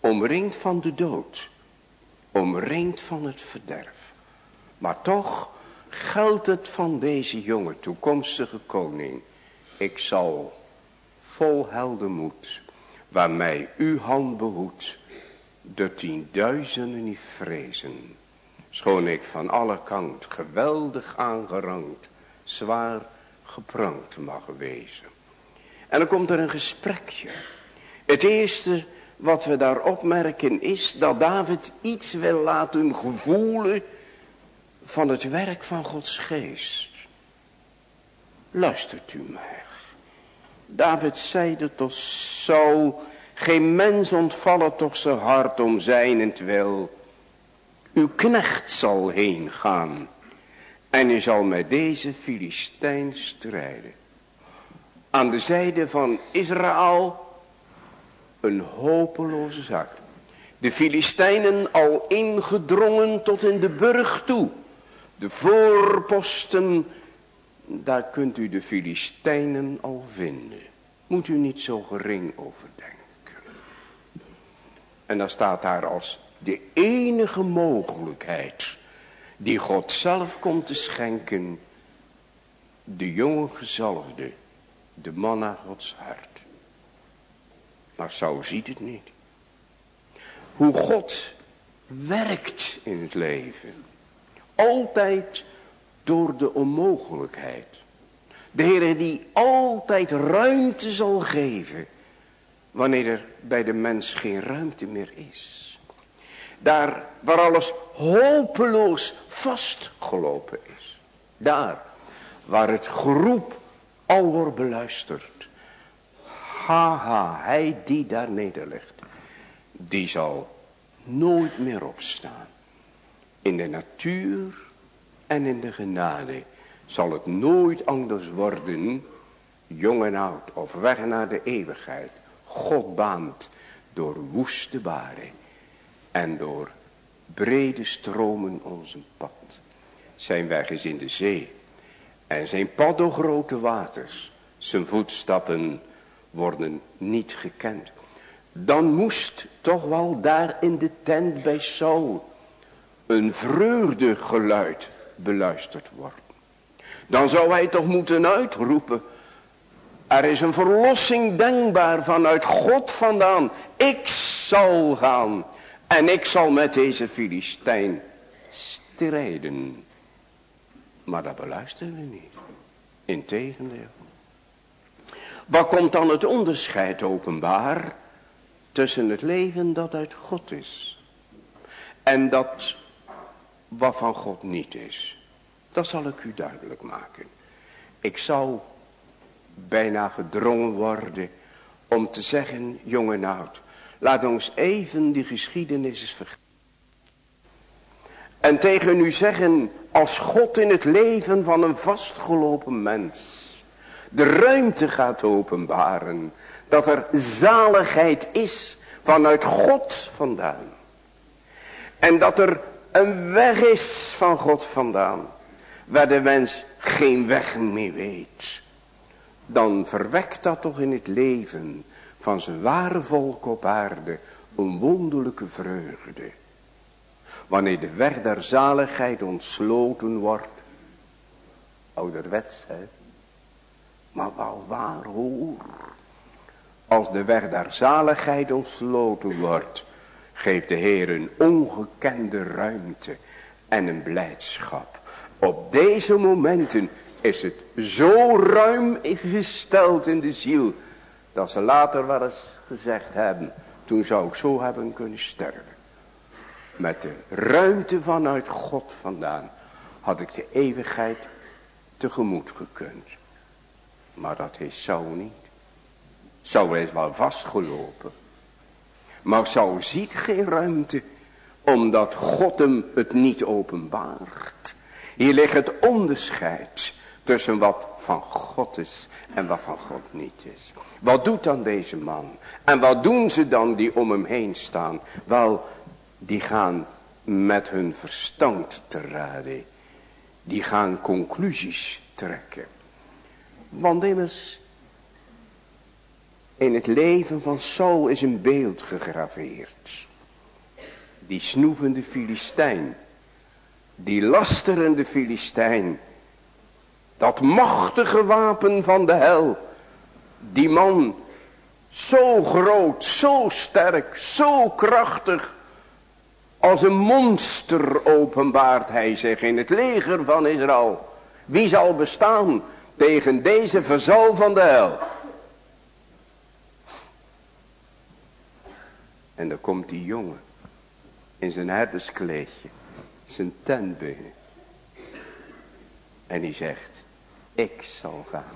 omringd van de dood omringd van het verderf. Maar toch geldt het van deze jonge toekomstige koning. Ik zal vol heldenmoed, waarmee uw hand behoedt, de tienduizenden niet vrezen. Schoon ik van alle kant geweldig aangerankt, zwaar geprankt mag wezen. En dan komt er een gesprekje. Het eerste wat we daar opmerken is dat David iets wil laten gevoelen van het werk van Gods geest. Luistert u maar. David zeide tot Saul, geen mens ontvallen toch zijn hart om zijn wil. Uw knecht zal heen gaan en hij zal met deze Filistijn strijden. Aan de zijde van Israël een hopeloze zaak. De Filistijnen al ingedrongen tot in de burg toe. De voorposten, daar kunt u de Filistijnen al vinden. Moet u niet zo gering over denken. En dan staat daar als de enige mogelijkheid die God zelf komt te schenken. De jonge gezalfde, de man naar Gods hart. Maar zo ziet het niet. Hoe God werkt in het leven. Altijd door de onmogelijkheid. De Heer die altijd ruimte zal geven. Wanneer er bij de mens geen ruimte meer is. Daar waar alles hopeloos vastgelopen is. Daar waar het geroep al wordt beluisterd. Haha, hij die daar nederligt. Die zal nooit meer opstaan. In de natuur en in de genade zal het nooit anders worden. Jong en oud op weg naar de eeuwigheid. God baant door woeste baren en door brede stromen onze pad. Zijn weg is in de zee en zijn pad door grote waters. Zijn voetstappen worden niet gekend. Dan moest toch wel daar in de tent bij Saul een vreugdegeluid beluisterd worden. Dan zou hij toch moeten uitroepen. Er is een verlossing denkbaar vanuit God vandaan. Ik zal gaan en ik zal met deze Filistijn strijden. Maar dat beluisteren we niet. Integendeel. Waar komt dan het onderscheid openbaar tussen het leven dat uit God is en dat wat van God niet is? Dat zal ik u duidelijk maken. Ik zou bijna gedrongen worden om te zeggen, jong en oud, laat ons even die geschiedenis eens vergeten. En tegen u zeggen, als God in het leven van een vastgelopen mens de ruimte gaat openbaren. Dat er zaligheid is vanuit God vandaan. En dat er een weg is van God vandaan. Waar de mens geen weg meer weet. Dan verwekt dat toch in het leven van zijn ware volk op aarde een wonderlijke vreugde. Wanneer de weg der zaligheid ontsloten wordt. Ouderwets hè. Maar wel waar hoor. Als de weg der zaligheid ontsloten wordt. Geeft de Heer een ongekende ruimte en een blijdschap. Op deze momenten is het zo ruim gesteld in de ziel. Dat ze later wel eens gezegd hebben. Toen zou ik zo hebben kunnen sterven. Met de ruimte vanuit God vandaan had ik de eeuwigheid tegemoet gekund. Maar dat is zo niet. Zo is wel vastgelopen. Maar zo ziet geen ruimte. Omdat God hem het niet openbaart. Hier ligt het onderscheid. Tussen wat van God is en wat van God niet is. Wat doet dan deze man? En wat doen ze dan die om hem heen staan? Wel, die gaan met hun verstand te raden. Die gaan conclusies trekken. Want immers, in het leven van Saul is een beeld gegraveerd. Die snoevende Filistijn, die lasterende Filistijn, dat machtige wapen van de hel, die man zo groot, zo sterk, zo krachtig, Als een monster openbaart hij zich in het leger van Israël. Wie zal bestaan tegen deze verzal van de hel? En dan komt die jongen in zijn herderskleedje, zijn tent binnen. En die zegt, ik zal gaan.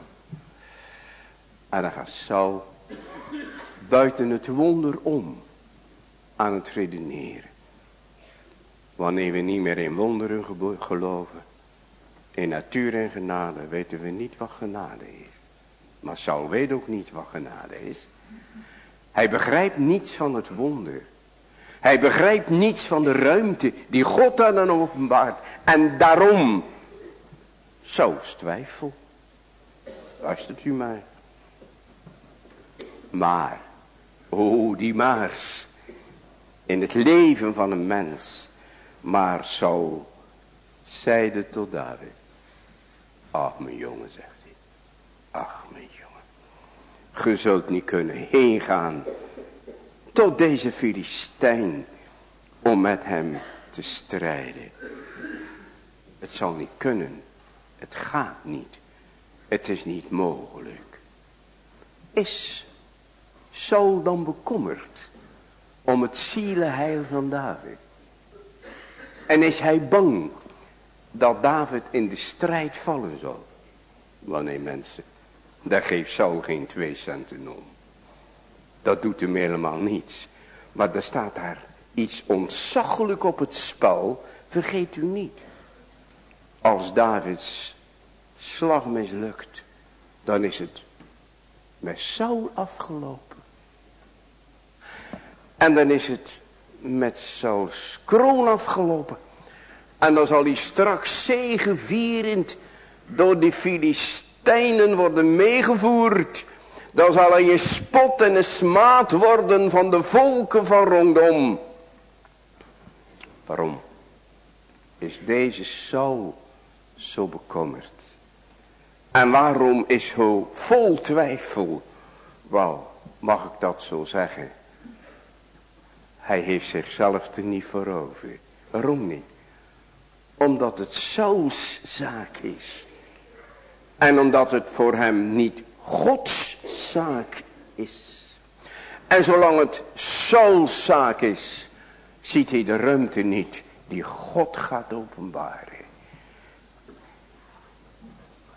En dan gaat Saul buiten het wonder om aan het redeneren. Wanneer we niet meer in wonderen geloven, in natuur en genade, weten we niet wat genade is. Maar Saul weet ook niet wat genade is. Hij begrijpt niets van het wonder. Hij begrijpt niets van de ruimte die God aan hem openbaart. En daarom, zo twijfel. Luistert u mij. Maar, oh die maars, in het leven van een mens. Maar zo zeide tot David. Ach mijn jongen, zegt hij. Ach mijn. Ge zult niet kunnen heen gaan tot deze Filistijn om met hem te strijden. Het zal niet kunnen. Het gaat niet. Het is niet mogelijk. Is Saul dan bekommerd om het zielenheil van David? En is hij bang dat David in de strijd vallen zal? Wanneer mensen, daar geeft Saul geen twee centen om. Dat doet hem helemaal niets. Maar er staat daar iets ontzaglijk op het spel. Vergeet u niet. Als Davids slag mislukt. Dan is het met Saul afgelopen. En dan is het met Sauls kroon afgelopen. En dan zal hij straks zegevierend door die Filistijnen worden meegevoerd. Dan zal hij je spot en een smaad worden van de volken van rondom. Waarom is deze Saul zo bekommerd? En waarom is hij vol twijfel? Wel, mag ik dat zo zeggen? Hij heeft zichzelf er niet voor over. Waarom niet? Omdat het Sauls zaak is. En omdat het voor hem niet Gods zaak is. En zolang het Sauls zaak is, ziet hij de ruimte niet die God gaat openbaren.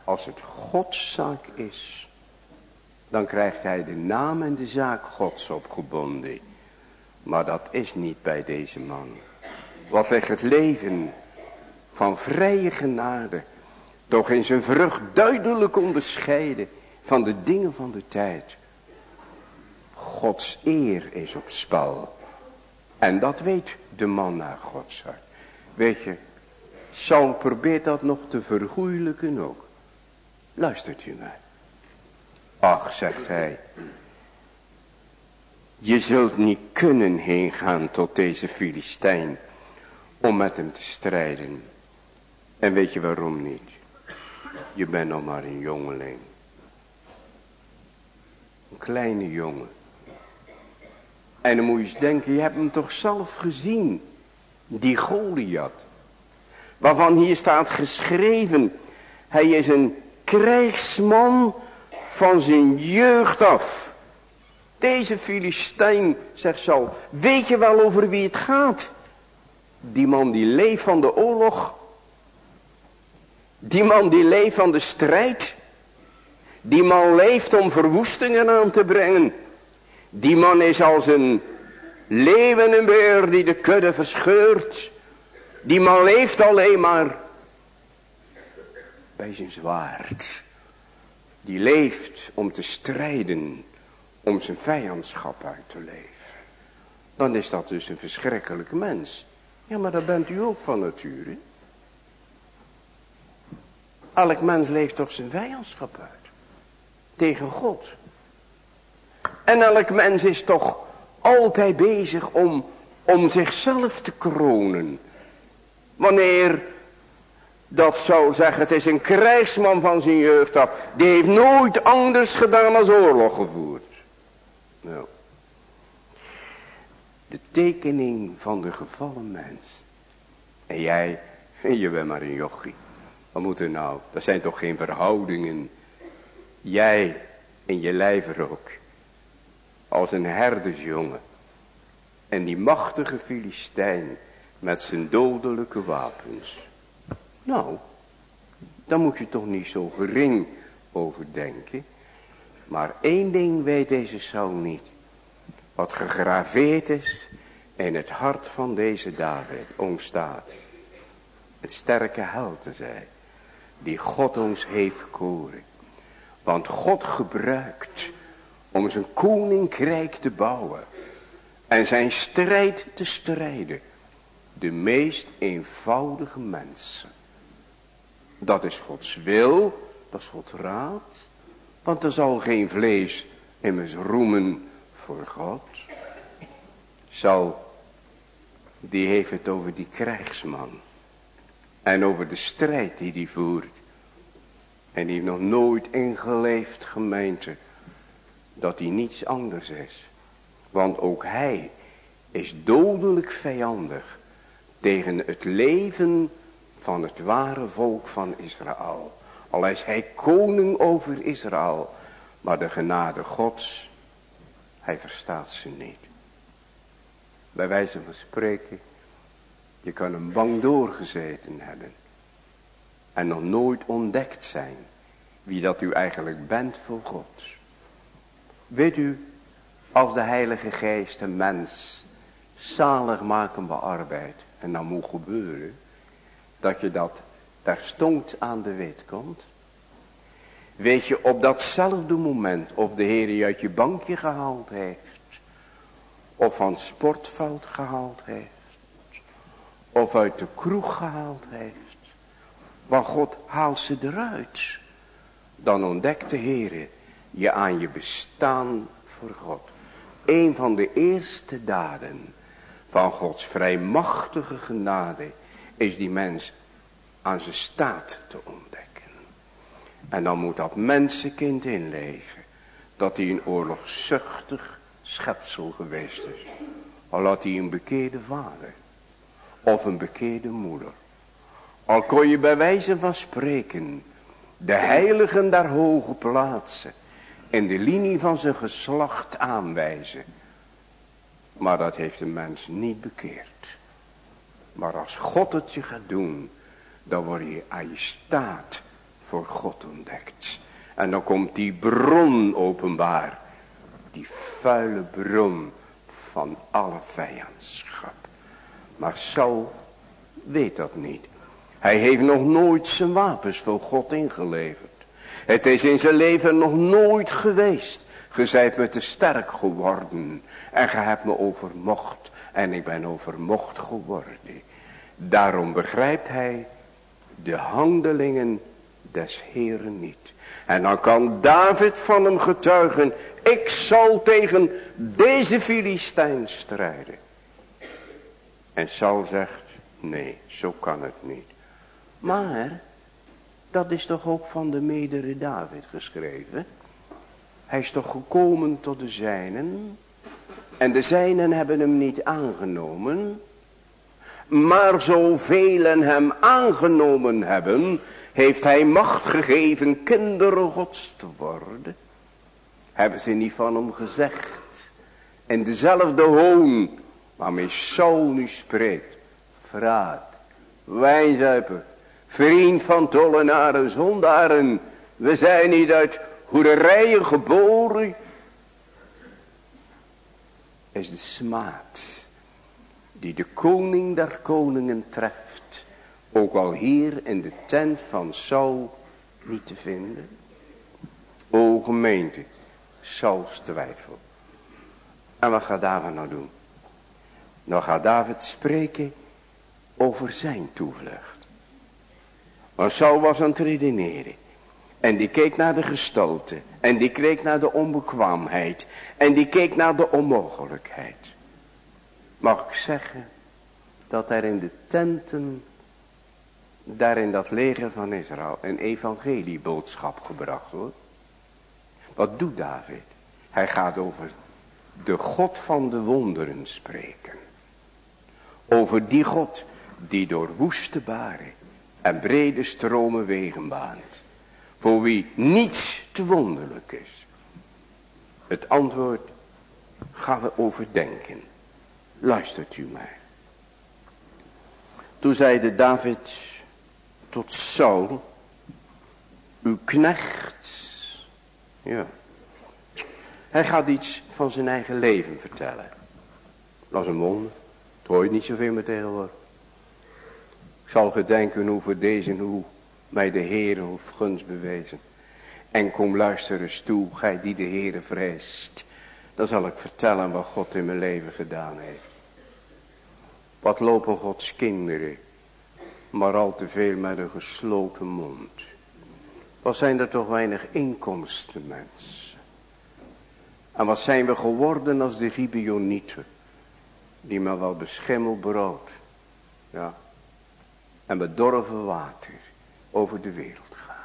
Als het Gods zaak is, dan krijgt hij de naam en de zaak Gods opgebonden. Maar dat is niet bij deze man. Wat ligt het leven van vrije genade toch in zijn vrucht duidelijk onderscheiden van de dingen van de tijd. Gods eer is op spel. En dat weet de man naar Gods hart. Weet je, Saul probeert dat nog te vergoeilijken ook. Luistert u mij. Ach, zegt hij. Je zult niet kunnen heen gaan tot deze Filistijn. Om met hem te strijden. En weet je waarom niet? Je bent nog maar een jongeling. Een kleine jongen. En dan moet je eens denken, je hebt hem toch zelf gezien. Die Goliath. Waarvan hier staat geschreven. Hij is een krijgsman van zijn jeugd af. Deze Filistijn, zegt Saul, weet je wel over wie het gaat? Die man die leeft van de oorlog. Die man die leeft van de strijd. Die man leeft om verwoestingen aan te brengen. Die man is als een leeuw en een beer die de kudde verscheurt. Die man leeft alleen maar bij zijn zwaard. Die leeft om te strijden, om zijn vijandschap uit te leven. Dan is dat dus een verschrikkelijke mens. Ja, maar dat bent u ook van nature. Elk mens leeft toch zijn vijandschap uit tegen God. En elk mens is toch altijd bezig om, om zichzelf te kronen. Wanneer dat zou zeggen, het is een krijgsman van zijn jeugd af. Die heeft nooit anders gedaan als oorlog gevoerd. Nou. De tekening van de gevallen mens. En jij, je bent maar een jochie. Wat moet er nou? Dat zijn toch geen verhoudingen. Jij in je lijf ook. Als een herdersjongen. En die machtige Filistijn met zijn dodelijke wapens. Nou, dan moet je toch niet zo gering over denken. Maar één ding weet deze Saul niet. Wat gegraveerd is in het hart van deze David ontstaat. Het sterke held te zijn. Die God ons heeft gekoren. Want God gebruikt om zijn koninkrijk te bouwen. En zijn strijd te strijden. De meest eenvoudige mensen. Dat is Gods wil. Dat is Gods raad. Want er zal geen vlees immers roemen voor God. Zal, die heeft het over die krijgsman. En over de strijd die die voert. En die heeft nog nooit ingeleefd gemeente. Dat hij niets anders is. Want ook hij is dodelijk vijandig tegen het leven van het ware volk van Israël. Al is hij koning over Israël. Maar de genade gods, hij verstaat ze niet. Bij wijze van spreken, je kan een bang doorgezeten hebben. En nog nooit ontdekt zijn wie dat u eigenlijk bent voor God. Weet u, als de Heilige Geest een mens zalig maken bearbeidt. En dan moet gebeuren dat je dat terstond aan de wet komt. Weet je op datzelfde moment of de Heer je uit je bankje gehaald heeft. Of van het sportveld gehaald heeft. Of uit de kroeg gehaald heeft. Want God haalt ze eruit. Dan ontdekt de Heer je aan je bestaan voor God. Een van de eerste daden van Gods vrijmachtige genade is die mens aan zijn staat te ontdekken. En dan moet dat mensenkind inleven dat hij een oorlogzuchtig schepsel geweest is. Al had hij een bekeerde vader of een bekeerde moeder. Al kon je bij wijze van spreken de heiligen daar hoge plaatsen in de linie van zijn geslacht aanwijzen. Maar dat heeft de mens niet bekeerd. Maar als God het je gaat doen, dan word je aan je staat voor God ontdekt. En dan komt die bron openbaar. Die vuile bron van alle vijandschap. Maar Saul weet dat niet. Hij heeft nog nooit zijn wapens voor God ingeleverd. Het is in zijn leven nog nooit geweest. Ge zijt me te sterk geworden. En ge hebt me overmocht. En ik ben overmocht geworden. Daarom begrijpt hij de handelingen des Heren niet. En dan kan David van hem getuigen. Ik zal tegen deze Filistijn strijden. En Saul zegt. Nee, zo kan het niet. Maar dat is toch ook van de medere David geschreven. Hij is toch gekomen tot de zijnen. En de zijnen hebben hem niet aangenomen. Maar zoveel hem aangenomen hebben, heeft hij macht gegeven kinderen gods te worden. Hebben ze niet van hem gezegd. En dezelfde hoon waarmee Saul nu spreekt. Vraat, wijnzuiper, vriend van tollenaren, zondaren. We zijn niet uit hoederijen geboren. Is de smaad die de koning der koningen treft. Ook al hier in de tent van Saul niet te vinden. O gemeente, Sauls twijfel. En wat gaat David nou doen? Nou gaat David spreken over zijn toevlucht. Want Saul was aan het redeneren. En die keek naar de gestalte. En die keek naar de onbekwaamheid. En die keek naar de onmogelijkheid. Mag ik zeggen dat er in de tenten, daar in dat leger van Israël, een evangelieboodschap gebracht wordt? Wat doet David? Hij gaat over de God van de wonderen spreken. Over die God die door woeste baren en brede stromen wegen baant. Voor wie niets te wonderlijk is. Het antwoord gaan we overdenken. Luistert u mij. Toen zeide David tot Saul, uw knecht. Ja. Hij gaat iets van zijn eigen leven vertellen. Dat is een wonder. Hoor niet zoveel meer tegenwoordig. Ik zal gedenken hoe voor deze hoe mij de Heer of gunst bewezen. En kom luister eens toe, gij die de Heere vreest. Dan zal ik vertellen wat God in mijn leven gedaan heeft. Wat lopen Gods kinderen, maar al te veel met een gesloten mond. Wat zijn er toch weinig inkomsten mensen. En wat zijn we geworden als de Gibeonieten. Die maar wel beschimmeld brood. Ja. En bedorven water over de wereld gaan.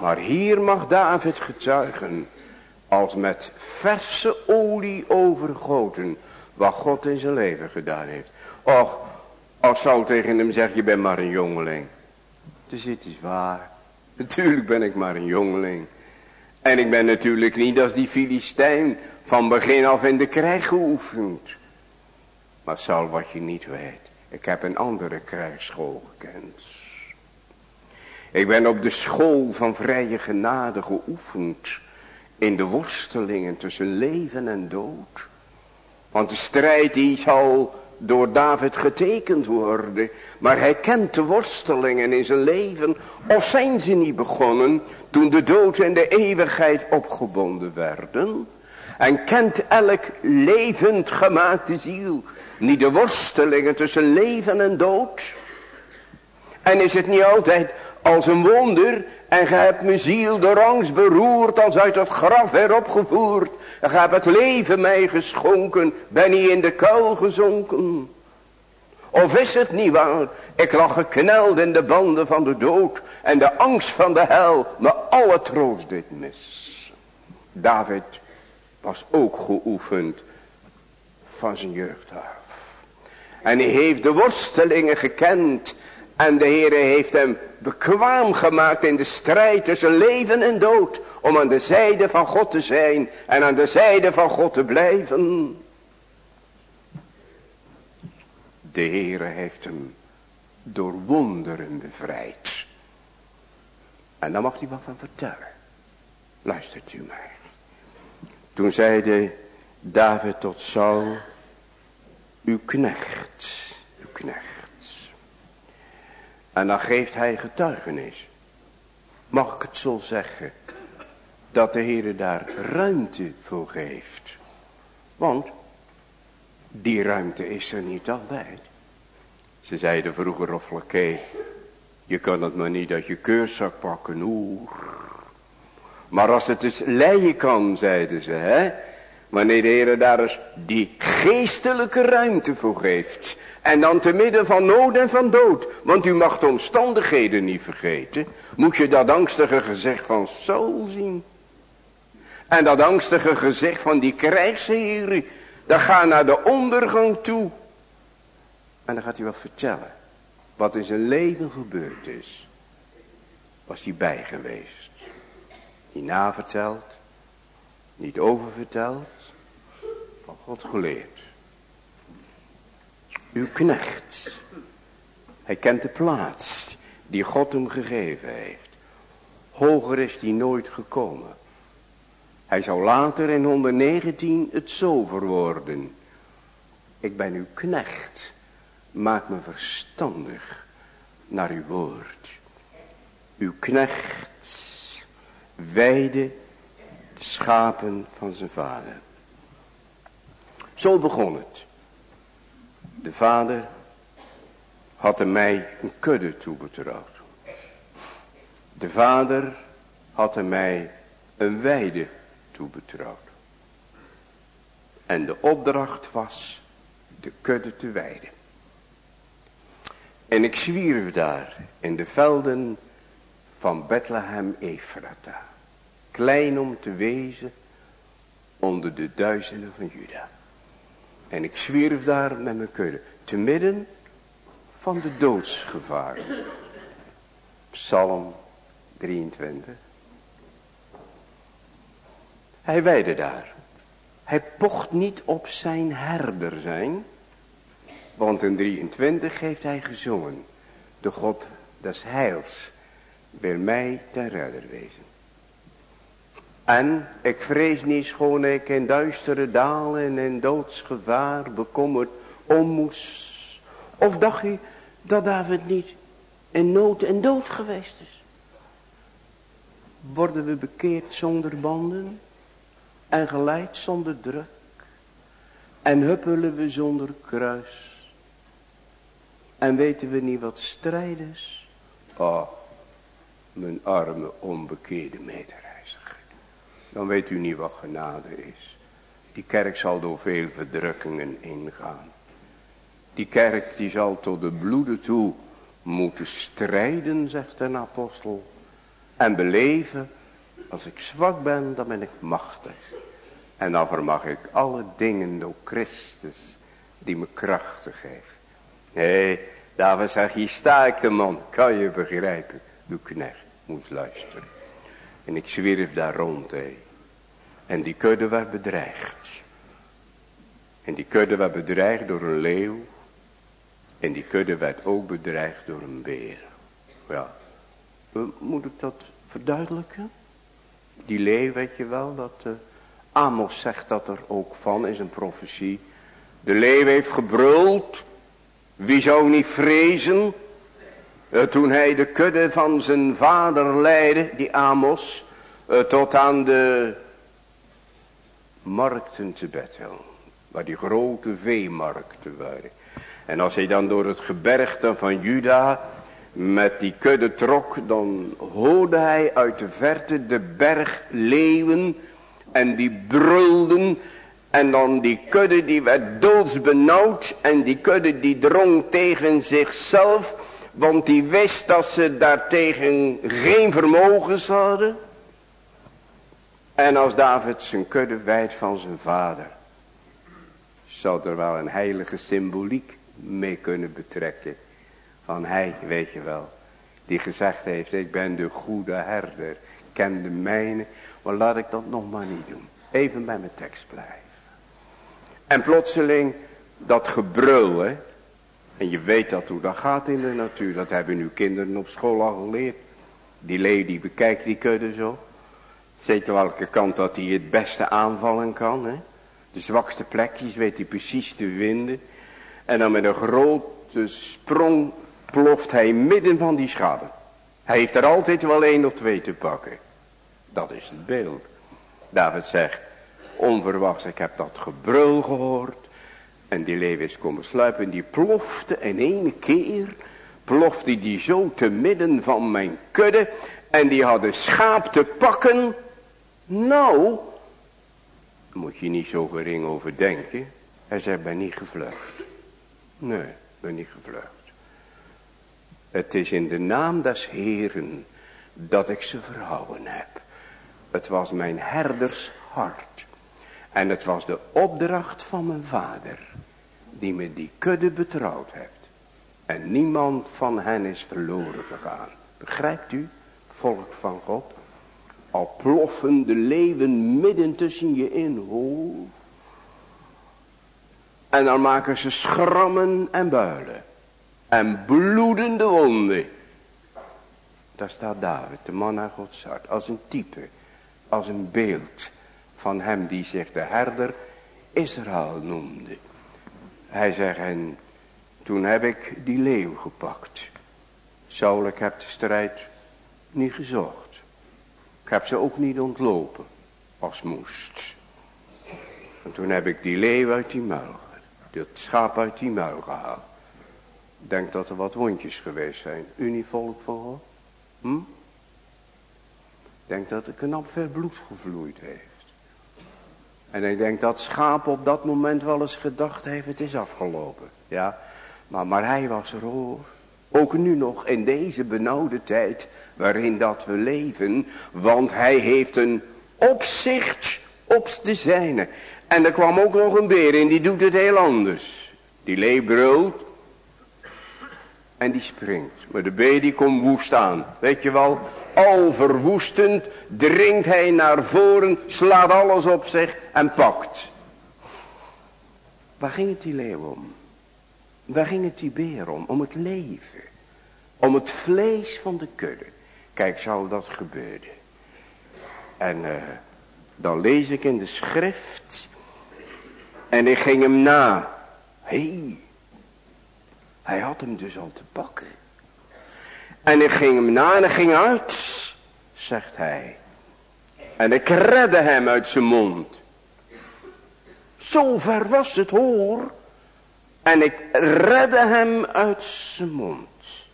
Maar hier mag David getuigen. Als met verse olie overgoten. Wat God in zijn leven gedaan heeft. Och, als zou tegen hem zeggen, je bent maar een jongeling. Dus het is waar. Natuurlijk ben ik maar een jongeling. En ik ben natuurlijk niet als die Filistijn van begin af in de krijg geoefend. Maar Saul, wat je niet weet. Ik heb een andere krijgsschool gekend. Ik ben op de school van vrije genade geoefend. In de worstelingen tussen leven en dood. Want de strijd die zal door David getekend worden. Maar hij kent de worstelingen in zijn leven. Of zijn ze niet begonnen toen de dood en de eeuwigheid opgebonden werden. En kent elk levend gemaakte ziel niet de worstelingen tussen leven en dood. En is het niet altijd als een wonder en gij hebt mijn ziel door angst beroerd als uit het graf erop gevoerd. En gij hebt het leven mij geschonken, ben niet in de kuil gezonken. Of is het niet waar, ik lag gekneld in de banden van de dood en de angst van de hel me alle troost dit mis. David was ook geoefend van zijn jeugd af. En hij heeft de worstelingen gekend en de Heer heeft hem bekwaam gemaakt in de strijd tussen leven en dood. Om aan de zijde van God te zijn en aan de zijde van God te blijven. De Heer heeft hem door wonderen bevrijd. En daar mag hij wat van vertellen. Luistert u mij. Toen zeide David tot Saul, uw knecht, uw knecht. En dan geeft hij getuigenis. Mag ik het zo zeggen. Dat de Heer daar ruimte voor geeft. Want die ruimte is er niet altijd. Ze zeiden vroeger of Je kan het maar niet uit je keurzak pakken. Oer. Maar als het eens leien kan, zeiden ze. Hè? Wanneer de Heer daar eens die geestelijke ruimte voor geeft. En dan te midden van nood en van dood. Want u mag de omstandigheden niet vergeten. Moet je dat angstige gezicht van Saul zien. En dat angstige gezicht van die krijgsheren. Dat gaat naar de ondergang toe. En dan gaat hij wat vertellen. Wat in zijn leven gebeurd is. Was hij bij geweest. Niet naverteld. Niet oververteld. God geleerd uw knecht. Hij kent de plaats die God hem gegeven heeft. Hoger is hij nooit gekomen. Hij zou later in 119 het zo verwoorden. Ik ben uw knecht. Maak me verstandig naar uw woord. Uw knecht weide de schapen van zijn vader. Zo begon het. De vader had hem mij een kudde toebetrouwd. De vader had hem mij een weide toebetrouwd. En de opdracht was de kudde te weiden. En ik zwierf daar in de velden van Bethlehem Ephrata. Klein om te wezen, onder de duizenden van Juda. En ik zwierf daar met mijn kudde, te midden van de doodsgevaar. Psalm 23. Hij weide daar. Hij pocht niet op zijn herder zijn. Want in 23 heeft hij gezongen. De God des heils wil mij ten redder wezen. En ik vrees niet schoon ik in duistere dalen en doodsgevaar bekommerd onmoeds. Of dacht je dat David niet in nood en dood geweest is? Worden we bekeerd zonder banden en geleid zonder druk en huppelen we zonder kruis en weten we niet wat strijd is? Oh, mijn arme onbekeerde medereiziger. Dan weet u niet wat genade is. Die kerk zal door veel verdrukkingen ingaan. Die kerk die zal tot de bloeden toe moeten strijden, zegt een apostel. En beleven, als ik zwak ben, dan ben ik machtig. En dan vermag ik alle dingen door Christus, die me krachten geeft. Nee, David zegt, hier sta ik de man, kan je begrijpen. Doe knecht, moest luisteren. En ik zwierf daar rond, hé. En die kudde werd bedreigd. En die kudde werd bedreigd door een leeuw. En die kudde werd ook bedreigd door een beer. Ja, moet ik dat verduidelijken? Die leeuw, weet je wel, dat uh, Amos zegt dat er ook van, is een profetie. De leeuw heeft gebruld. Wie zou niet vrezen? Uh, toen hij de kudde van zijn vader leidde, die Amos, uh, tot aan de markten te Bethel. Waar die grote veemarkten waren. En als hij dan door het gebergte van Juda met die kudde trok, dan hoorde hij uit de verte de bergleeuwen en die brulden en dan die kudde die werd doodsbenauwd en die kudde die drong tegen zichzelf, want die wist dat ze daartegen geen vermogens hadden. En als David zijn kudde wijdt van zijn vader, zou er wel een heilige symboliek mee kunnen betrekken. Van hij, weet je wel, die gezegd heeft, ik ben de goede herder, ken de mijne. Maar laat ik dat nog maar niet doen. Even bij mijn tekst blijven. En plotseling dat gebrul, hè. En je weet dat hoe dat gaat in de natuur. Dat hebben nu kinderen op school al geleerd. Die leeuw die bekijkt die kudde zo. Ziet welke kant dat hij het beste aanvallen kan. Hè? De zwakste plekjes weet hij precies te vinden. En dan met een grote sprong ploft hij midden van die schaduw. Hij heeft er altijd wel één of twee te pakken. Dat is het beeld. David zegt, onverwachts, ik heb dat gebrul gehoord. En die leeuw is komen sluipen, die plofte in één keer, plofte die zo te midden van mijn kudde. En die hadden schaap te pakken. Nou, moet je niet zo gering over denken. Hij zegt, ben niet gevlucht. Nee, ben niet gevlucht. Het is in de naam des Heren dat ik ze verhouden heb. Het was mijn herders hart. En het was de opdracht van mijn vader. Die me die kudde betrouwd hebt. En niemand van hen is verloren gegaan. Begrijpt u, volk van God? Al ploffen de leeuwen midden tussen je in. Hoor. En dan maken ze schrammen en builen. En bloedende wonden. Daar staat David, de man naar Gods hart. Als een type. Als een beeld van hem die zich de herder Israël noemde. Hij zegt, en toen heb ik die leeuw gepakt. Saul, ik heb de strijd niet gezocht. Ik heb ze ook niet ontlopen, als moest. En toen heb ik die leeuw uit die muil dat schaap uit die muil gehaald. Denk dat er wat wondjes geweest zijn. Univolk voor Hm? Denk dat er knap veel bloed gevloeid heeft. En ik denk dat schaap op dat moment wel eens gedacht heeft, het is afgelopen. Ja, maar, maar hij was er hoor. Ook nu nog in deze benauwde tijd waarin dat we leven. Want hij heeft een opzicht op de zijne. En er kwam ook nog een beer in, die doet het heel anders. Die leeuw brult en die springt. Maar de beer die komt woest aan. Weet je wel, al verwoestend dringt hij naar voren, slaat alles op zich en pakt. Waar ging het die leeuw om? Waar ging het die beer om? Om het leven. Om het vlees van de kudde. Kijk, zou dat gebeuren. En uh, dan lees ik in de schrift. En ik ging hem na. Hé. Hey, hij had hem dus al te pakken. En ik ging hem na en ik ging uit, zegt hij. En ik redde hem uit zijn mond. Zo ver was het hoor. En ik redde hem uit zijn mond.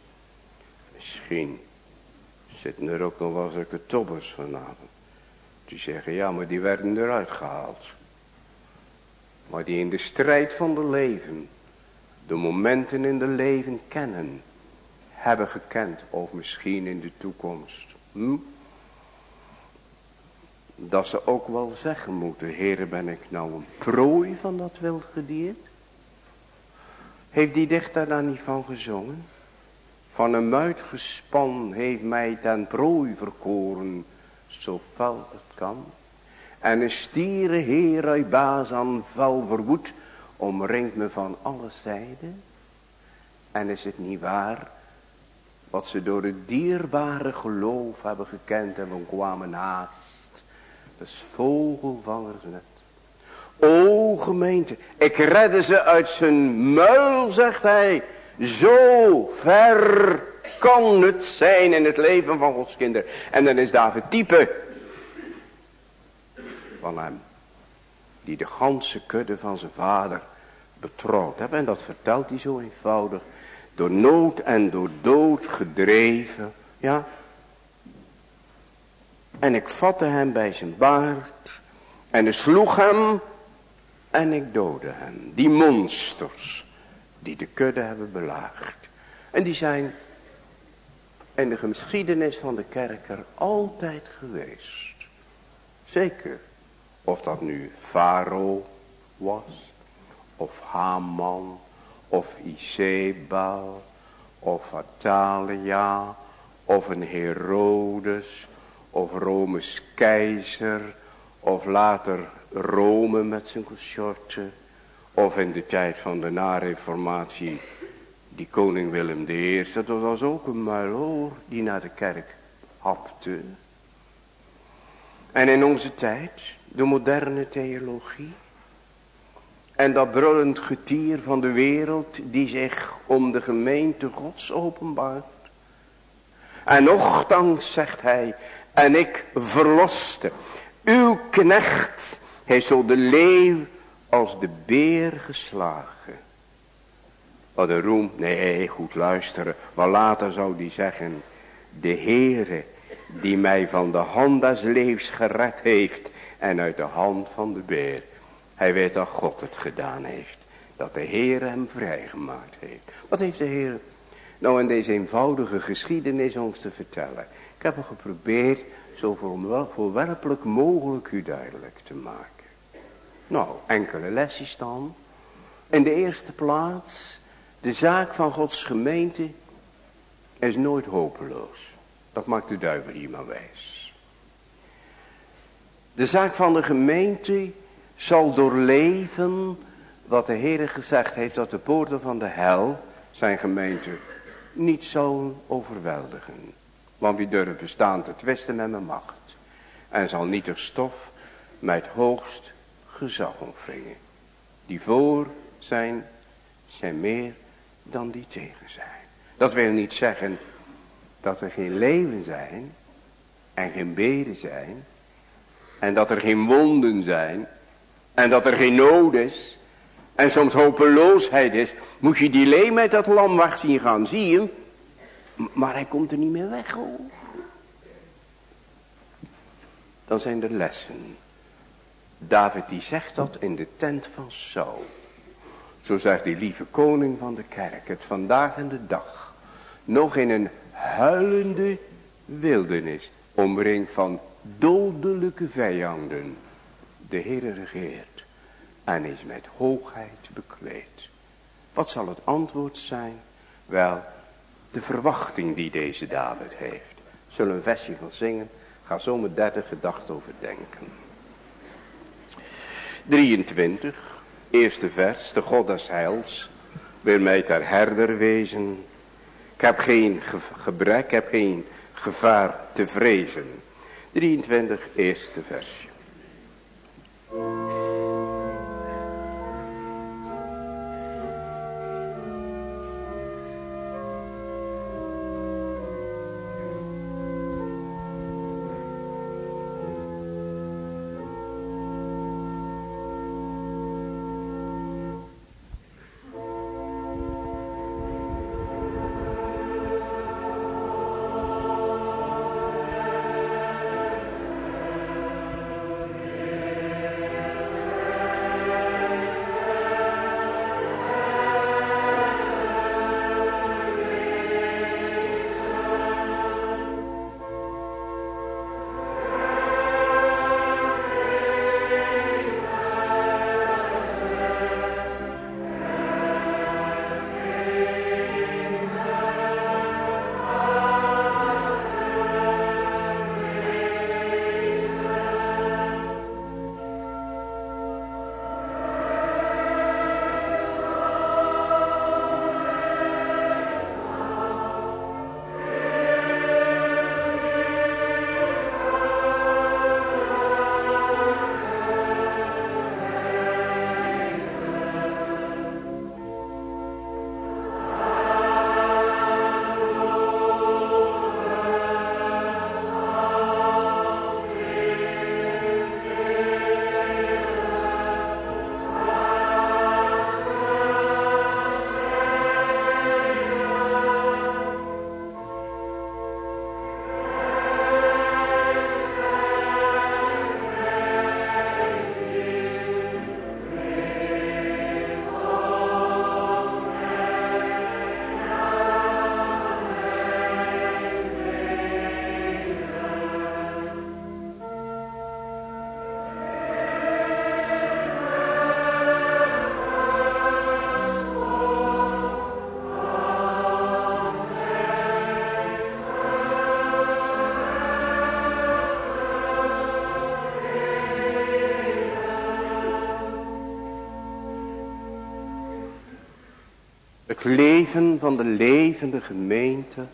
Misschien zitten er ook nog wel zulke tobbers vanavond. Die zeggen, ja, maar die werden eruit gehaald. Maar die in de strijd van de leven, de momenten in de leven kennen, hebben gekend, of misschien in de toekomst. Hm? Dat ze ook wel zeggen moeten, heren ben ik nou een prooi van dat wilde dier? Heeft die dichter daar niet van gezongen? Van een muit gespan heeft mij ten prooi verkoren, zo fel het kan. En een stieren heer uit vel verwoed, omringt me van alle zijden. En is het niet waar, wat ze door het dierbare geloof hebben gekend en we kwamen naast. Is vogelvangersnet. O gemeente, ik redde ze uit zijn muil, zegt hij. Zo ver kan het zijn in het leven van Gods kinderen. En dan is David type van hem. Die de ganse kudde van zijn vader betrouwd hebben. En dat vertelt hij zo eenvoudig. Door nood en door dood gedreven. Ja. En ik vatte hem bij zijn baard. En ik sloeg hem. En ik doodde hem. Die monsters. Die de kudde hebben belaagd. En die zijn in de geschiedenis van de kerk er altijd geweest. Zeker. Of dat nu Farao was. Of Haman of Isebal, of Atalia, of een Herodes, of Rome's keizer, of later Rome met zijn consorten, of in de tijd van de nareformatie, die koning Willem I, dat was ook een muiloor die naar de kerk hapte. En in onze tijd, de moderne theologie, en dat brullend getier van de wereld die zich om de gemeente gods openbaart. En nogthans zegt hij, en ik verloste uw knecht, hij zal de leeuw als de beer geslagen. Wat de roem, nee goed luisteren, maar later zou die zeggen, de Heere die mij van de hand des leeuws gered heeft en uit de hand van de beer. Hij weet dat God het gedaan heeft. Dat de Heer hem vrijgemaakt heeft. Wat heeft de Heer nou in deze eenvoudige geschiedenis ons te vertellen? Ik heb hem geprobeerd zo voorwerpelijk mogelijk u duidelijk te maken. Nou, enkele lesjes dan. In de eerste plaats, de zaak van Gods gemeente is nooit hopeloos. Dat maakt de duivel hier maar wijs. De zaak van de gemeente zal doorleven wat de Heer gezegd heeft dat de poorten van de hel, zijn gemeente, niet zullen overweldigen. Want wie durft bestaan te twisten met mijn macht. En zal niet er stof met hoogst gezag omvringen. Die voor zijn, zijn meer dan die tegen zijn. Dat wil niet zeggen dat er geen leven zijn en geen beden zijn en dat er geen wonden zijn en dat er geen nood is. En soms hopeloosheid is. Moet je die lee met dat lam weg zien gaan. Zie je hem? Maar hij komt er niet meer weg hoor. Dan zijn er lessen. David die zegt dat in de tent van Saul. Zo zegt die lieve koning van de kerk het vandaag en de dag. Nog in een huilende wildernis. Omringd van dodelijke vijanden De Heere regeert en is met hoogheid bekleed. Wat zal het antwoord zijn? Wel, de verwachting die deze David heeft. Zullen een versje van zingen? Ga zo met derde gedachte overdenken. 23, eerste vers, de God des heils, wil mij ter herder wezen. Ik heb geen gebrek, ik heb geen gevaar te vrezen. 23, eerste versje. Leven van de levende gemeente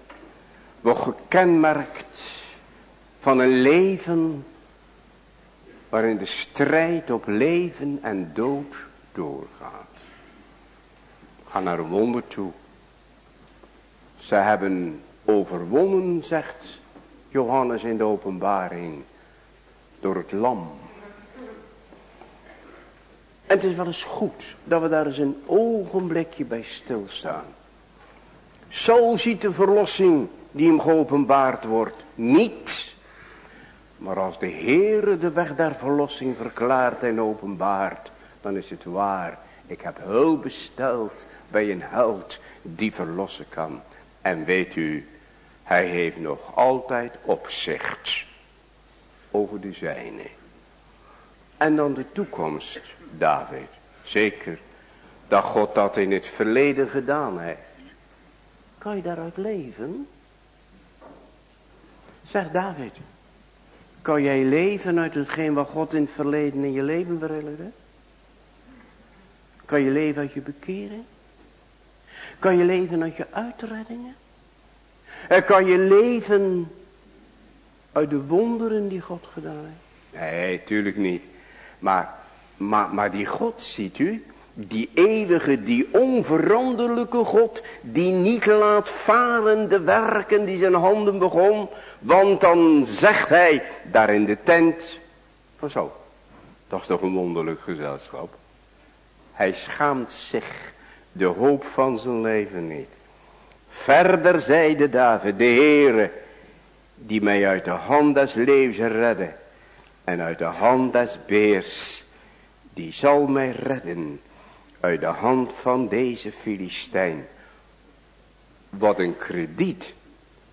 wordt gekenmerkt van een leven waarin de strijd op leven en dood doorgaat. Ga naar een wonder toe. Ze hebben overwonnen, zegt Johannes in de openbaring, door het lam. En het is wel eens goed dat we daar eens een ogenblikje bij stilstaan. Zo ziet de verlossing die hem geopenbaard wordt niet. Maar als de Heere de weg der verlossing verklaart en openbaart, dan is het waar. Ik heb hulp besteld bij een held die verlossen kan. En weet u, hij heeft nog altijd opzicht over de zijne. En dan de toekomst, David. Zeker dat God dat in het verleden gedaan heeft. Kan je daaruit leven? Zeg David. Kan jij leven uit hetgeen wat God in het verleden in je leven verhinderde? Kan je leven uit je bekering? Kan je leven uit je uitreddingen? En kan je leven uit de wonderen die God gedaan heeft? Nee, tuurlijk niet. Maar, maar, maar die God, ziet u, die eeuwige, die onveranderlijke God, die niet laat varen de werken die zijn handen begon. Want dan zegt hij daar in de tent, van zo, dat is toch een wonderlijk gezelschap. Hij schaamt zich de hoop van zijn leven niet. Verder zeide David, de Heere, die mij uit de hand des levens redde en uit de hand des beers, die zal mij redden uit de hand van deze Filistijn. Wat een krediet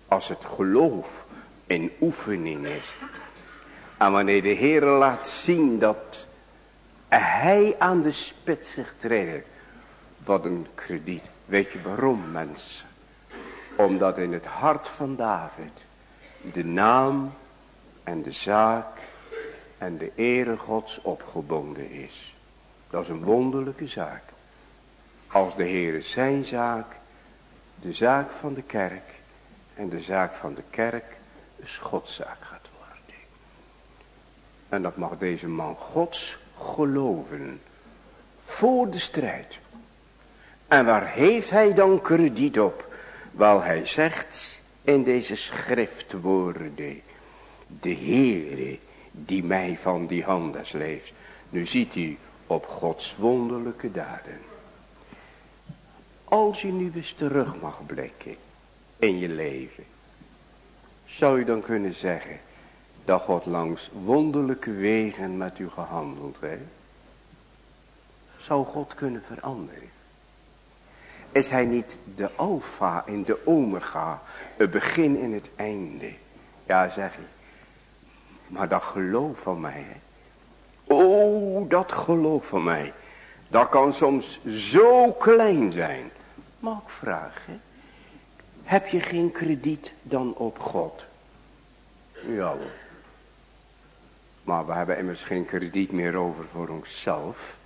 als het geloof in oefening is. En wanneer de Heer laat zien dat hij aan de spits zich treden. Wat een krediet. Weet je waarom mensen? Omdat in het hart van David de naam en de zaak en de ere gods opgebonden is. Dat is een wonderlijke zaak. Als de Heer zijn zaak, de zaak van de kerk en de zaak van de kerk een Godszaak gaat worden. En dat mag deze man Gods geloven. Voor de strijd. En waar heeft hij dan krediet op? Wel hij zegt in deze schriftwoorden. De Heere die mij van die handen leeft. Nu ziet hij op Gods wonderlijke daden. Als je nu eens terug mag blikken in je leven. Zou je dan kunnen zeggen dat God langs wonderlijke wegen met u gehandeld heeft? Zou God kunnen veranderen? Is hij niet de alfa en de omega, het begin en het einde? Ja, zeg ik. Maar dat geloof van mij, hè? Oh, dat geloof van mij. Dat kan soms zo klein zijn. Mag ik vragen? Heb je geen krediet dan op God? Ja Maar we hebben immers geen krediet meer over voor onszelf.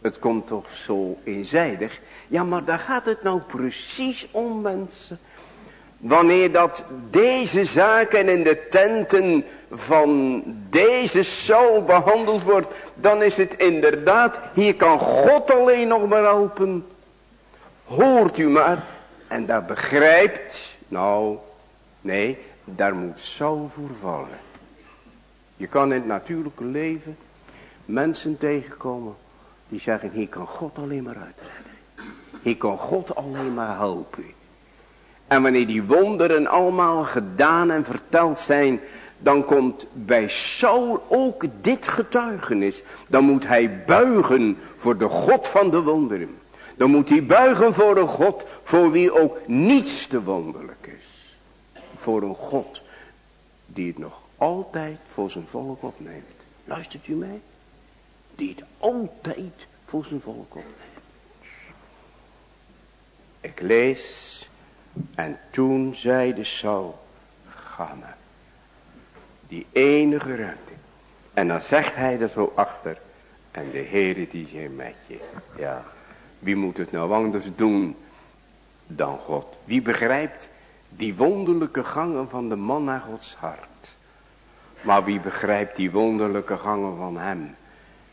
Het komt toch zo eenzijdig. Ja, maar daar gaat het nou precies om mensen. Wanneer dat deze zaken in de tenten van deze Saul behandeld wordt. Dan is het inderdaad, hier kan God alleen nog maar helpen. Hoort u maar. En dat begrijpt, nou, nee, daar moet Saul voor vallen. Je kan in het natuurlijke leven mensen tegenkomen die zeggen, hier kan God alleen maar uitredden. Hier kan God alleen maar helpen. En wanneer die wonderen allemaal gedaan en verteld zijn, dan komt bij Saul ook dit getuigenis. Dan moet hij buigen voor de God van de wonderen. Dan moet hij buigen voor een God voor wie ook niets te wonderlijk is. Voor een God die het nog altijd voor zijn volk opneemt. Luistert u mij? Die het altijd voor zijn volk opneemt. Ik lees en toen zeide Saul, ga maar. Die enige ruimte. En dan zegt hij er zo achter. En de Heere die is met je. Ja, wie moet het nou anders doen dan God? Wie begrijpt die wonderlijke gangen van de man naar Gods hart? Maar wie begrijpt die wonderlijke gangen van hem?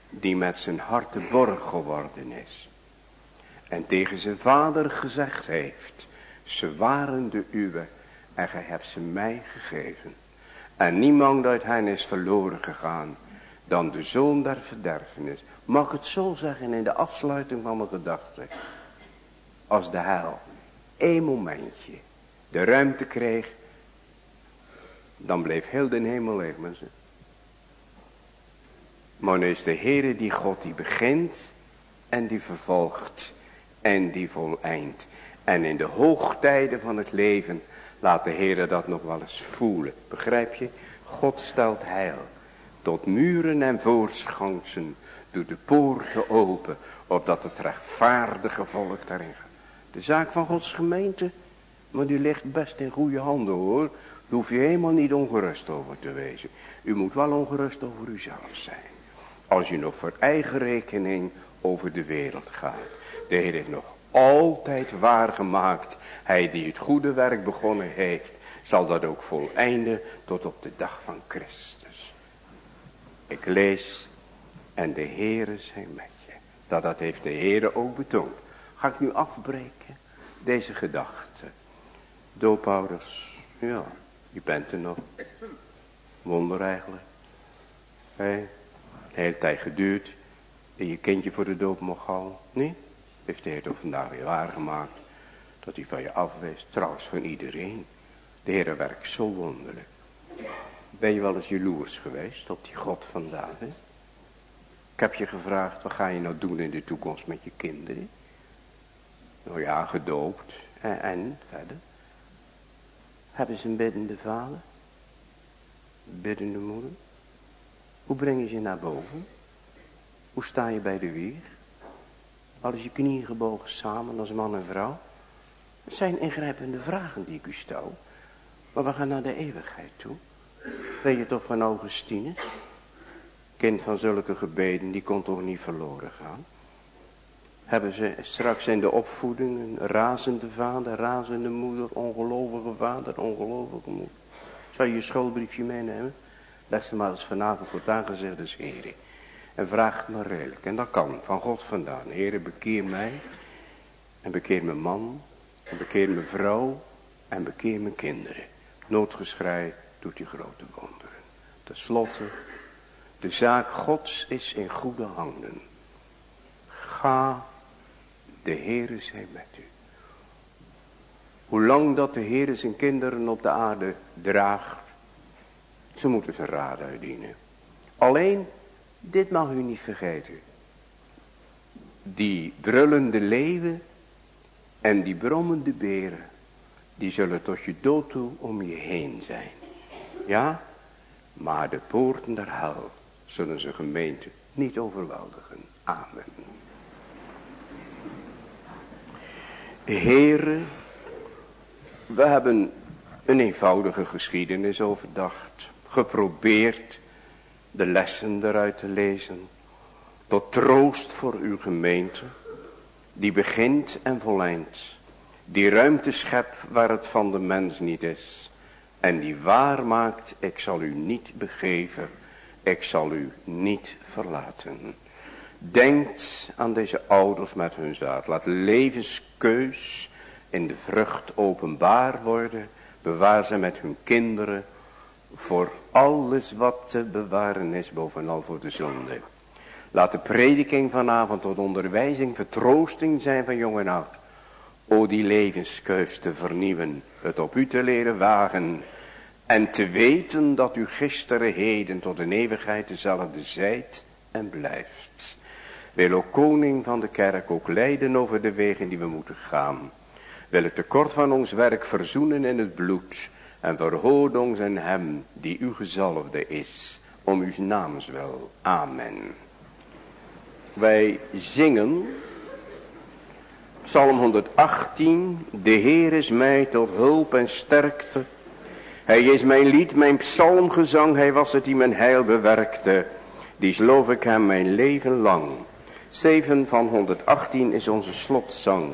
Die met zijn hart de borg geworden is. En tegen zijn vader gezegd heeft. Ze waren de uwe en gij hebt ze mij gegeven. En niemand uit hen is verloren gegaan dan de zoon der verderfenis. Mag ik het zo zeggen in de afsluiting van mijn gedachten. Als de hel één momentje de ruimte kreeg. Dan bleef heel de hemel leeg mensen. Maar nu is de Heere die God die begint en die vervolgt en die voleind. En in de hoogtijden van het leven laat de Heere dat nog wel eens voelen. Begrijp je? God stelt heil. Tot muren en voorschansen. Doe de poorten open. Opdat het rechtvaardige volk daarin gaat. De zaak van Gods gemeente. Maar die ligt best in goede handen hoor. Daar hoef je helemaal niet ongerust over te wezen. U moet wel ongerust over uzelf zijn. Als je nog voor eigen rekening over de wereld gaat. De Heer heeft nog altijd waargemaakt. Hij die het goede werk begonnen heeft, zal dat ook voleinden tot op de dag van Christus. Ik lees, en de Heere zijn met je. Dat, dat heeft de Heere ook betoond. Ga ik nu afbreken, deze gedachte. Doopouders, ja, je bent er nog. Wonder eigenlijk. De hele tijd geduurd. En je kindje voor de doop mocht halen. Nee? Heeft de Heer toch vandaag weer waargemaakt. Dat hij van je afweest. Trouwens van iedereen. De Heer werkt zo wonderlijk. Ben je wel eens jaloers geweest op die God van David? Ik heb je gevraagd, wat ga je nou doen in de toekomst met je kinderen? Nou ja, gedoopt. En, en verder? Hebben ze een biddende vader? Biddende moeder? Hoe breng je ze naar boven? Hoe sta je bij de Alles je knieën gebogen samen als man en vrouw? Het zijn ingrijpende vragen die ik u stel. Maar we gaan naar de eeuwigheid toe. Weet je toch van Augustinus? Kind van zulke gebeden, die kon toch niet verloren gaan? Hebben ze straks in de opvoeding een razende vader, razende moeder, ongelovige vader, ongelovige moeder? Zou je je schoolbriefje meenemen? Leg ze maar eens vanavond voor het aangezicht des Heren. En vraag het maar redelijk. En dat kan van God vandaan. Heren, bekeer mij. En bekeer mijn man. En bekeer mijn vrouw. En bekeer mijn kinderen. Noodgeschrei doet die grote wonderen. Ten slotte, de zaak Gods is in goede handen. Ga, de Heere zij met u. Hoe lang dat de Heere zijn kinderen op de aarde draagt, ze moeten zijn raad uitdienen. Alleen, dit mag u niet vergeten. Die brullende leeuwen en die brommende beren, die zullen tot je dood toe om je heen zijn. Ja, maar de poorten der hel zullen ze gemeente niet overweldigen. Amen. Heren, we hebben een eenvoudige geschiedenis overdacht. Geprobeerd de lessen eruit te lezen. Tot troost voor uw gemeente. Die begint en voleindt. Die ruimte schept waar het van de mens niet is. En die waar maakt, ik zal u niet begeven. Ik zal u niet verlaten. Denkt aan deze ouders met hun zaad. Laat levenskeus in de vrucht openbaar worden. Bewaar ze met hun kinderen voor alles wat te bewaren is, bovenal voor de zonde. Laat de prediking vanavond tot onderwijzing, vertroosting zijn van jong en oud. O die levenskeus te vernieuwen, het op u te leren wagen. En te weten dat u gisteren heden tot een eeuwigheid dezelfde zijt en blijft. Wil ook koning van de kerk ook leiden over de wegen die we moeten gaan. Wil het tekort van ons werk verzoenen in het bloed. En verhoord ons en hem die uw gezalfde is. Om uw namens wel. Amen. Wij zingen. Psalm 118. De Heer is mij tot hulp en sterkte. Hij is mijn lied, mijn psalmgezang. Hij was het die mijn heil bewerkte. Die loof ik hem mijn leven lang. 7 van 118 is onze slotzang.